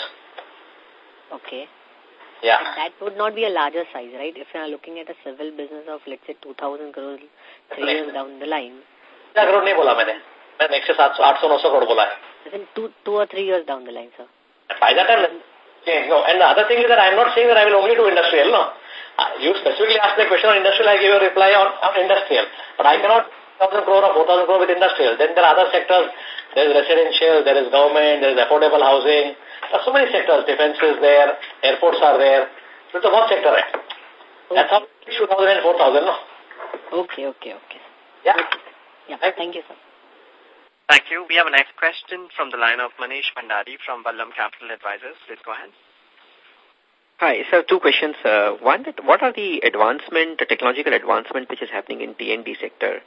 Okay. Yeah. And that would not be a larger size, right? If you are looking at a civil business of, let's say, 2,000 crores three years down the line. Yeah, crore नहीं बोला मैंने मैं next year 800 800 900 crore बोला है. Within two, two or three years down the line, sir. By that time, change. No. And the other thing is that I'm not saying that I will only do industrial, no. Uh, you specifically asked the question on industrial, I give you a reply on, on industrial. But I cannot 1,000 crore or 4,000 crore with industrial. Then there are other sectors. There is residential, there is government, there is affordable housing. There are so many sectors. Defense is there, airports are there. So it's a one sector, right? Okay. That's how 2,000 and 4,000, no? Okay, okay, okay. Yeah. Yeah, thank you, sir. Thank you. We have a next question from the line of Manish Bhandari from Vallum Capital Advisors. Please go ahead. Hi, sir. Two questions. Uh, one, what are the advancement, the technological advancement which is happening in T&D sector?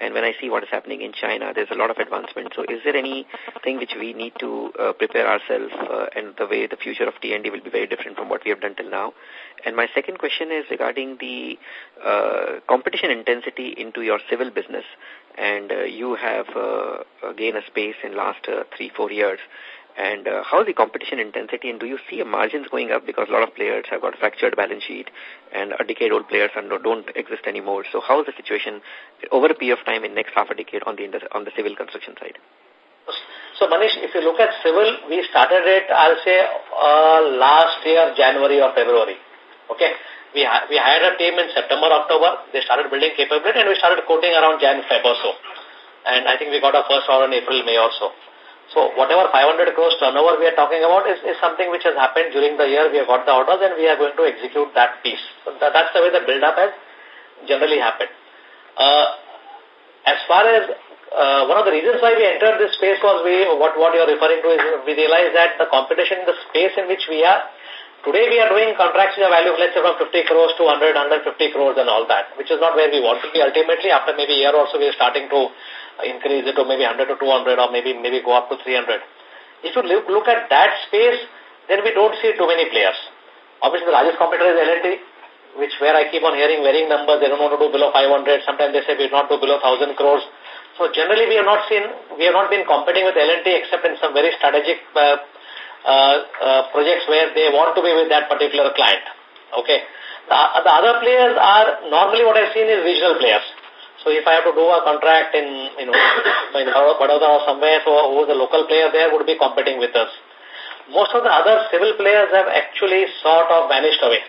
And when I see what is happening in China, there's a lot of advancement. So is there anything which we need to uh, prepare ourselves uh, and the way the future of T&D will be very different from what we have done till now? And my second question is regarding the competition intensity into your civil business. And uh, you have uh, gained a space in last uh, three, four years. And uh, how is the competition intensity and do you see margins going up because a lot of players have got fractured balance sheet and a decade-old players are no, don't exist anymore. So how is the situation over a period of time in next half a decade on the, on the civil construction side? So Manish, if you look at civil, we started it, I'll say, uh, last year, January or February. Okay. We, we hired a team in September, October. They started building capability and we started quoting around Jan, Feb or so. And I think we got our first order in April, May or so. So whatever 500 crores turnover we are talking about is, is something which has happened during the year. We have got the orders and we are going to execute that piece. So that, that's the way the build-up has generally happened. Uh, as far as uh, one of the reasons why we entered this space was we, what, what you're referring to is we realized that the competition in the space in which we are, today we are doing contracts in a value let's say from 50 crores to 100, 150 crores and all that, which is not where we want to be. Ultimately, after maybe a year or so, we are starting to increase it to maybe 100 to 200 or maybe maybe go up to 300. If you look, at that space, then we don't see too many players. Obviously, the largest competitor is L&T, which where I keep on hearing varying numbers. They don't want to do below 500. Sometimes they say we not do below 1,000 crores. So generally, we have not seen, we have not been competing with L&T except in some very strategic uh, Uh, uh, projects where they want to be with that particular client. Okay. The, the other players are normally what I've seen is regional players. So if I have to do a contract in, you know, in Vadodara or somewhere, so who is a local player there would be competing with us. Most of the other civil players have actually sort of vanished away.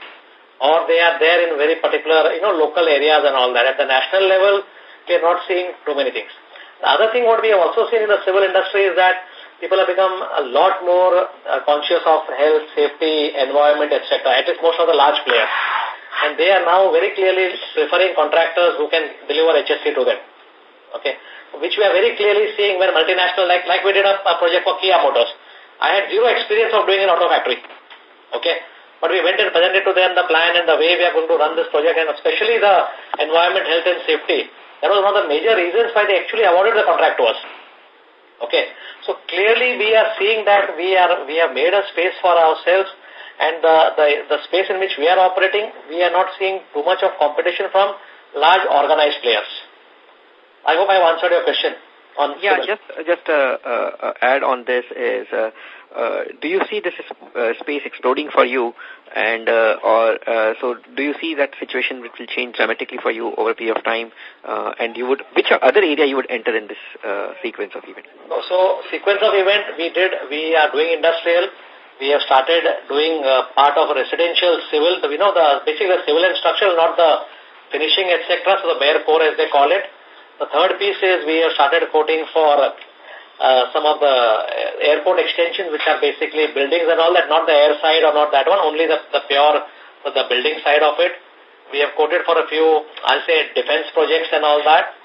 Or they are there in very particular, you know, local areas and all that. At the national level, we are not seeing too many things. The other thing what we have also seen in the civil industry is that people have become a lot more uh, conscious of health, safety, environment, etc. At least most of the large players and they are now very clearly preferring contractors who can deliver HSE to them. Okay, which we are very clearly seeing when multinational, like like we did a, a project for Kia Motors. I had zero experience of doing an auto factory. Okay, but we went and presented to them the plan and the way we are going to run this project, and especially the environment, health, and safety. That was one of the major reasons why they actually awarded the contract to us. Okay, so clearly we are seeing that we are we have made a space for ourselves and the, the, the space in which we are operating, we are not seeing too much of competition from large organized players. I hope I have answered your question. On yeah, just just uh, uh, add on this is, uh, uh, do you see this uh, space exploding for you, and uh, or uh, so do you see that situation which will change dramatically for you over a period of time, uh, and you would which other area you would enter in this uh, sequence of event? So sequence of event we did we are doing industrial, we have started doing uh, part of residential civil. We know the basically the civil and structural, not the finishing, etc. So the bare core, as they call it. The third piece is we have started quoting for uh, some of the airport extensions, which are basically buildings and all that, not the air side or not that one, only the, the pure the building side of it. We have quoted for a few, I'll say, defense projects and all that.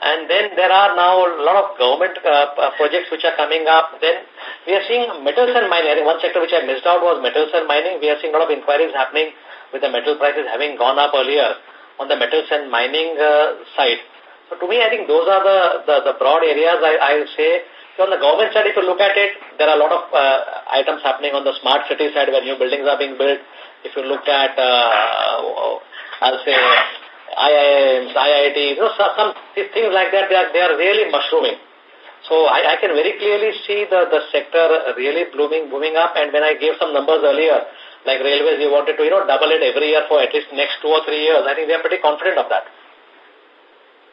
And then there are now a lot of government uh, uh, projects which are coming up. Then we are seeing metals and mining. One sector which I missed out was metals and mining. We are seeing a lot of inquiries happening with the metal prices having gone up earlier on the metals and mining uh, side. So to me, I think those are the, the, the broad areas I, I say. So on the government side, if you look at it, there are a lot of uh, items happening on the smart city side where new buildings are being built. If you look at, uh, I'll say, IIMs, IIT, you know, some, things like that, they are, they are really mushrooming. So I, I can very clearly see the, the sector really blooming, booming up. And when I gave some numbers earlier, like railways, we wanted to, you know, double it every year for at least next two or three years. I think we are pretty confident of that.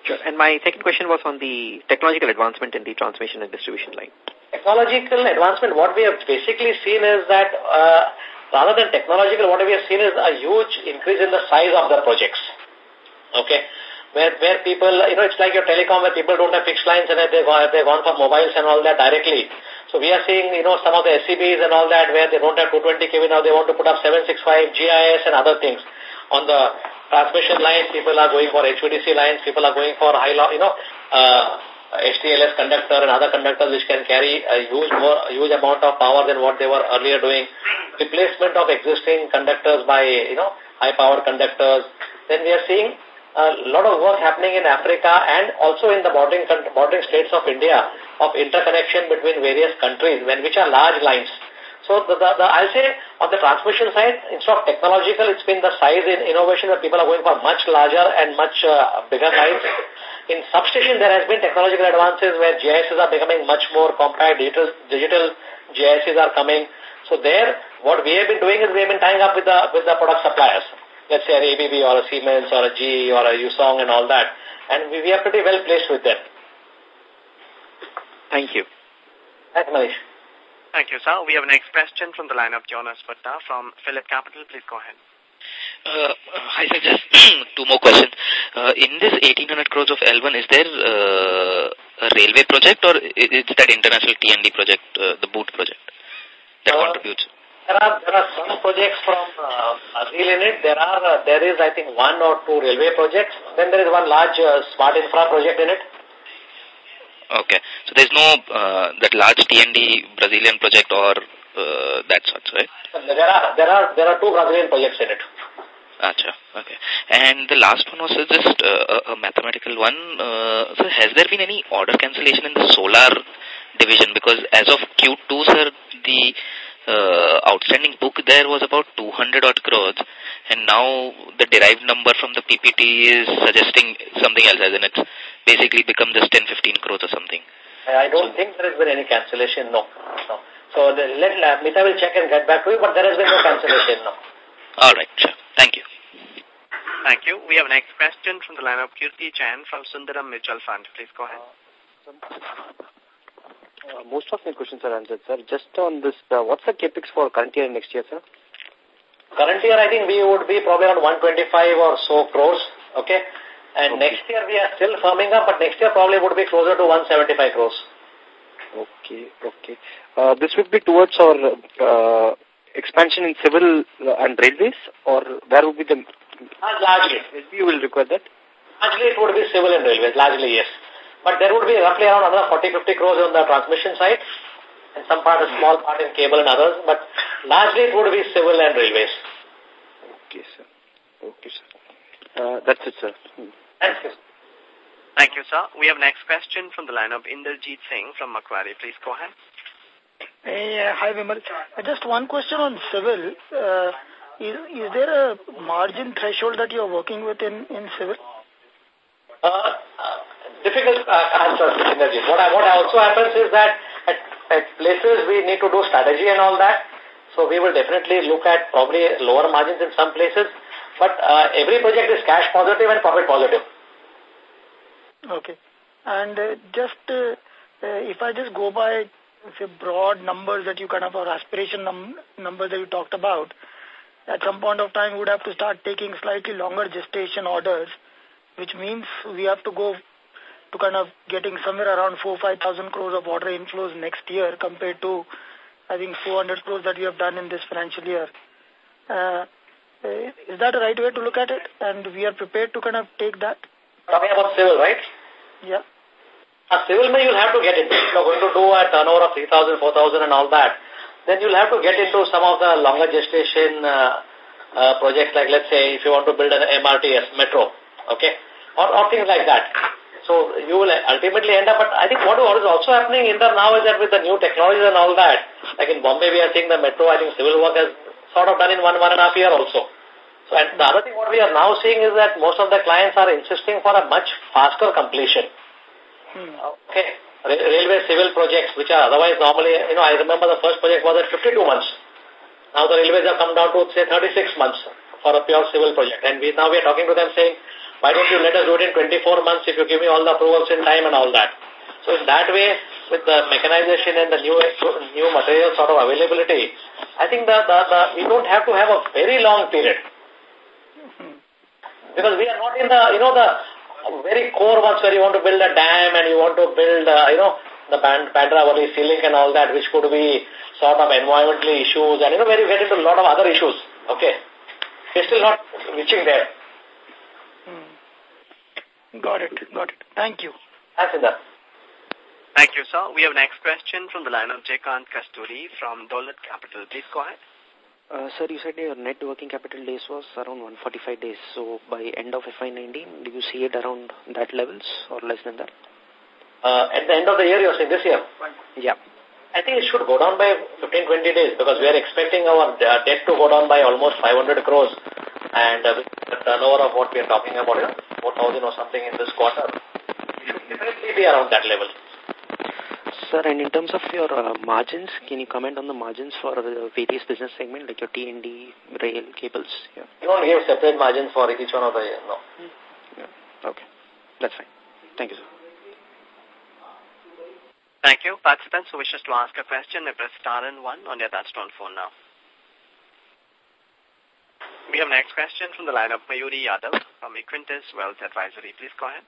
Sure. And my second question was on the technological advancement in the transmission and distribution line. Technological advancement, what we have basically seen is that uh, rather than technological, what we have seen is a huge increase in the size of the projects. Okay. Where, where people, you know, it's like your telecom where people don't have fixed lines and they've they've gone for mobiles and all that directly. So we are seeing, you know, some of the SCBs and all that where they don't have 220 kV now they want to put up 765 GIS and other things. On the transmission lines, people are going for HVDC lines, people are going for high, you know, uh, HTLS conductor and other conductors which can carry a huge more huge amount of power than what they were earlier doing. Replacement of existing conductors by you know high power conductors. Then we are seeing a lot of work happening in Africa and also in the bordering bordering states of India of interconnection between various countries when which are large lines. So the, the, the, I'll say on the transmission side, instead of technological, it's been the size in innovation that people are going for much larger and much uh, bigger lines. In substation, there has been technological advances where GISs are becoming much more compact, digital, digital GISs are coming. So there, what we have been doing is we have been tying up with the, with the product suppliers. Let's say an ABB or a Siemens or a GE or a Hyosung and all that. And we, we are pretty well placed with them. Thank you. Thanks, Manish. Thank you, sir. We have a next question from the line of Jonas Bhutta from Phillip Capital. Please go ahead. Uh, hi, sir. Just two more questions. Uh, in this 1800 crores of L1, is there uh, a railway project or is that international T&D project, uh, the boot project, that uh, contributes? There are there are some projects from uh, Brazil in it. There are uh, there is I think one or two railway projects. Then there is one large uh, smart infra project in it. Okay, so there's no uh, that large T&D Brazilian project or uh, that such, right? There are there are there are two Brazilian projects in it. Acha, okay. And the last one was just uh, a mathematical one. Uh, so has there been any order cancellation in the solar division? Because as of Q2, sir, the uh, outstanding book there was about 200 odd crores, and now the derived number from the PPT is suggesting something else, as in it's basically become just 10, 15 crores or something. I don't so, think there has been any cancellation, no. no. So the, let uh, Mita will check and get back to you, but there has been no cancellation, no. All right, sure. Thank you. Thank you. We have next question from the line of Kirti Chan from Sundaram Mutual Fund. Please go ahead. Uh, most of my questions are answered, sir. Just on this, uh, what's the capex for current year and next year, sir? Current year, I think we would be probably around 125 or so crores, okay? And okay. next year we are still firming up, but next year probably would be closer to 175 crores. Okay, okay. Uh, this would be towards our uh, expansion in civil and railways, or where would be the... Uh, largely. You will require that? Largely it would be civil and railways, largely yes. But there would be roughly around another 40-50 crores on the transmission side, and some part, a small part in cable and others, but largely it would be civil and railways. Okay, sir. Okay, sir. Uh, that's it, sir. Thank you. Thank you, sir. We have next question from the line of Inderjeet Singh from Macquarie. Please go ahead. Hey, uh, hi, Vimal. Uh, just one question on civil. Uh, is, is there a margin threshold that you're working with in, in civil? Uh, uh, difficult uh, answer, Synergy. What, what also happens is that at, at places we need to do strategy and all that. So we will definitely look at probably lower margins in some places. But uh, every project is cash positive and profit positive. Okay. And uh, just uh, uh, if I just go by say, broad numbers that you kind of, or aspiration num numbers that you talked about, at some point of time we would have to start taking slightly longer gestation orders, which means we have to go to kind of getting somewhere around 4 5,000 crores of order inflows next year compared to, I think, 400 crores that we have done in this financial year. Uh, is that the right way to look at it? And we are prepared to kind of take that? Talking about civil, right? Yeah. A civil may you'll have to get into. If you're going to do a turnover of 3,000, 4,000 and all that, then you'll have to get into some of the longer gestation uh, uh, projects like, let's say, if you want to build an MRTS, metro, okay, or, or things like that. So you will ultimately end up, but I think what, what is also happening in there now is that with the new technologies and all that, like in Bombay we are seeing the metro, I think civil work has sort of done in one, one and a half year also. So and the other thing what we are now seeing is that most of the clients are insisting for a much faster completion. Hmm. Okay. Railway civil projects, which are otherwise normally, you know, I remember the first project was at 52 months. Now the railways have come down to, say, 36 months for a pure civil project. And we now we are talking to them saying, why don't you let us do it in 24 months if you give me all the approvals in time and all that. So in that way, with the mechanization and the new new material sort of availability, I think that the, the, we don't have to have a very long period. Because we are not in the, you know, the very core ones where you want to build a dam and you want to build, uh, you know, the band, Bandra sea link and all that, which could be sort of environmental issues and, you know, where you get into a lot of other issues. Okay. We're still not reaching there. Hmm. Got it. Got it. Thank you. Thanks, Siddharth. Thank you, sir. We have next question from the line of Jekant Kasturi from Dolat Capital. Please go ahead. Uh, sir, you said your net working capital days was around 145 days. So by end of FY19, do you see it around that levels or less than that? Uh, at the end of the year, you're saying this year? Yeah. I think it should go down by 15-20 days because we are expecting our uh, debt to go down by almost 500 crores and uh, the turnover of what we are talking about, you know, 4,000 or something in this quarter, it should definitely be around that level. Sir, and in terms of your uh, margins, can you comment on the margins for the various business segments like your T&D, rail, cables? Yeah. You don't give separate margins for each one of the, no. Yeah. Okay. That's fine. Thank you, sir. Thank you. Participants who wishes to ask a question may press star and one on your touchtone phone now. We have next question from the line of Mayuri Yadav from Equentis Wealth Advisory. Please go ahead.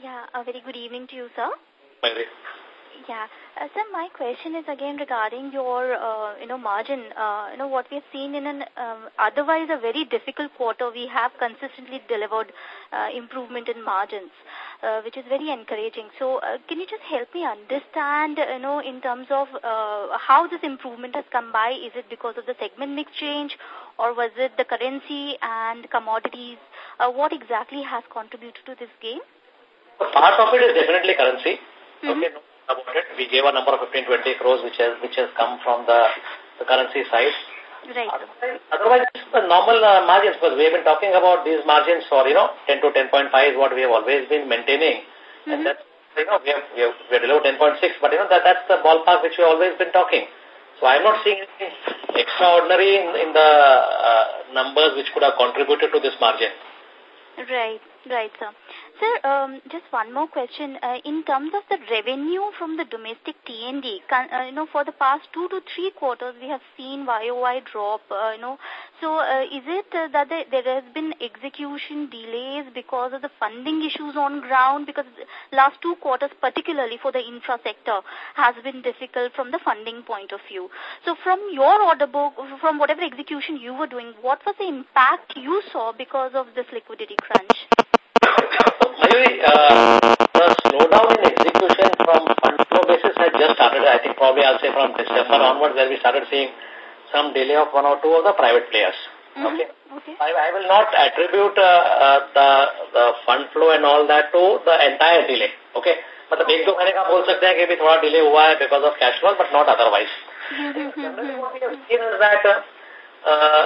Yeah, a very good evening to you, sir. Mayuri. Yeah. Uh, sir, my question is again regarding your, uh, you know, margin. Uh, you know, what we've seen in an um, otherwise a very difficult quarter, we have consistently delivered uh, improvement in margins, uh, which is very encouraging. So, uh, can you just help me understand, you know, in terms of uh, how this improvement has come by? Is it because of the segment mix change, or was it the currency and commodities? Uh, what exactly has contributed to this gain? Part of it is definitely currency. Mm -hmm. Okay, no about it. We gave a number of 15-20 crores which has, which has come from the, the currency side. Right. Otherwise, otherwise the normal uh, margins, because we have been talking about these margins for, you know, 10 to 10.5 is what we have always been maintaining. Mm -hmm. And that's, you know, we have, we have, we are below 10.6, but, you know, that, that's the ballpark which we have always been talking. So I'm not seeing anything extraordinary in, in the uh, numbers which could have contributed to this margin. Right, right, sir. Sir, um, just one more question. Uh, in terms of the revenue from the domestic T&D, uh, you know, for the past two to three quarters, we have seen YOY drop, uh, you know. So, uh, is it uh, that there has been execution delays because of the funding issues on ground? Because last two quarters, particularly for the infra sector, has been difficult from the funding point of view. So, from your order book, from whatever execution you were doing, what was the impact you saw because of this liquidity crunch? Maybe uh, the slowdown in execution from fund flow basis has just started. I think probably I'll say from December onwards where we started seeing some delay of one or two of the private players. Mm -hmm. Okay. okay. I, I will not attribute uh, uh, the, the fund flow and all that to the entire delay. Okay. But the big तो कहने का बोल सकते हैं कि भी थोड़ा delay हुआ है because of cash flow, but not otherwise. Generally what we have seen is that uh, uh,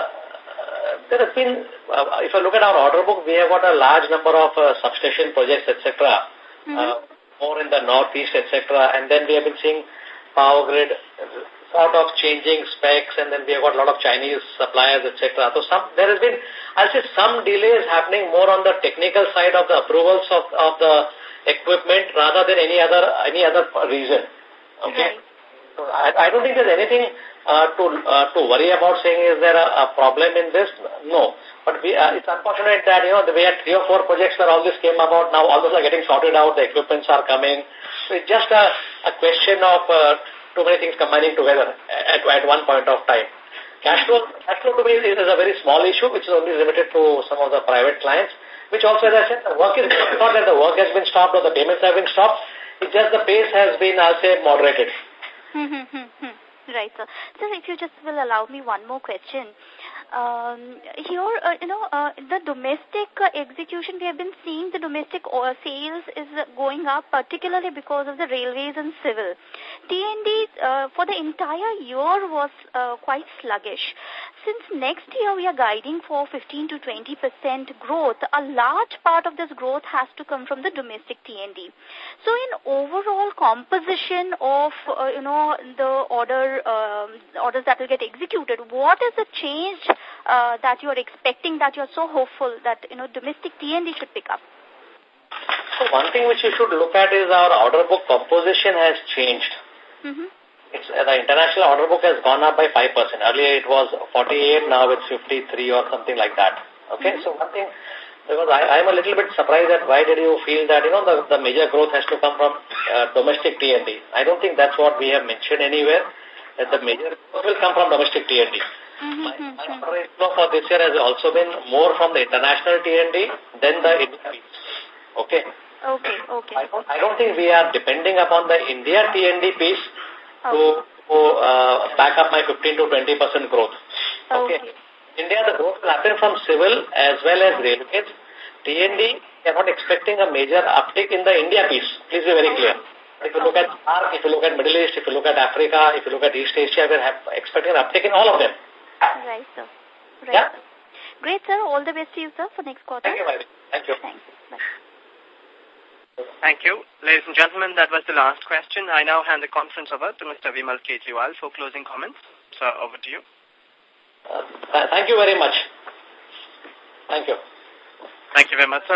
there has been, uh, if I look at our order book, we have got a large number of uh, substation projects, etc. Mm -hmm. uh, more in the northeast, etc. And then we have been seeing power grid sort of changing specs, and then we have got a lot of Chinese suppliers, etc. So some there has been, I'll say, some delays happening more on the technical side of the approvals of of the equipment rather than any other any other reason. Okay. Right. I, I don't think there's anything uh, to uh, to worry about saying is there a, a problem in this? No. But we, uh, it's unfortunate that, you know, we had three or four projects where all this came about. Now all those are getting sorted out. The equipments are coming. So it's just a, a question of uh, too many things combining together at, at one point of time. Cash flow, cash flow to me is, is a very small issue which is only limited to some of the private clients, which also, as I said, the work is not that the work has been stopped or the payments have been stopped. It's just the pace has been, I'll say, moderated. right, sir. Sir, if you just will allow me one more question. Um, here, uh, you know, uh, the domestic uh, execution, we have been seeing the domestic uh, sales is going up, particularly because of the railways and civil. T&D uh, for the entire year was uh, quite sluggish. Since next year we are guiding for 15 to 20 percent growth, a large part of this growth has to come from the domestic T&D. So, in overall composition of, uh, you know, the order um, orders that will get executed, what is the change uh, that you are expecting that you are so hopeful that, you know, domestic T&D should pick up? So one thing which you should look at is our order book composition has changed. Mm -hmm. It's, uh, the international order book has gone up by 5%. Earlier it was 48, now it's 53 or something like that. Okay, mm -hmm. so one thing, because I, I'm a little bit surprised that why did you feel that, you know, the, the major growth has to come from uh, domestic T&D. I don't think that's what we have mentioned anywhere, that the major growth will come from domestic T&D. Mm -hmm. My, my flow for this year has also been more from the international T&D than the India piece. Okay. Okay, okay. I don't, I don't think we are depending upon the India T&D piece okay. to, to uh, back up my 15 to 20 percent growth. Okay. okay. India, the growth will happen from civil as well as railways. T&D, we are not expecting a major uptick in the India piece. Please be very clear. If you look at SAARC, if you look at Middle East, if you look at Africa, if you look at East Asia, we are expecting an uptick in all of them. Right, sir. Right. Yeah? Great, sir. All the best to you, sir, for next quarter. Thank you, Mary. Thank you. Thanks. Bye. Thank you. Ladies and gentlemen, that was the last question. I now hand the conference over to Mr. Vimal Kejriwal for closing comments. Sir, over to you. Uh, th thank you very much. Thank you. Thank you very much, sir.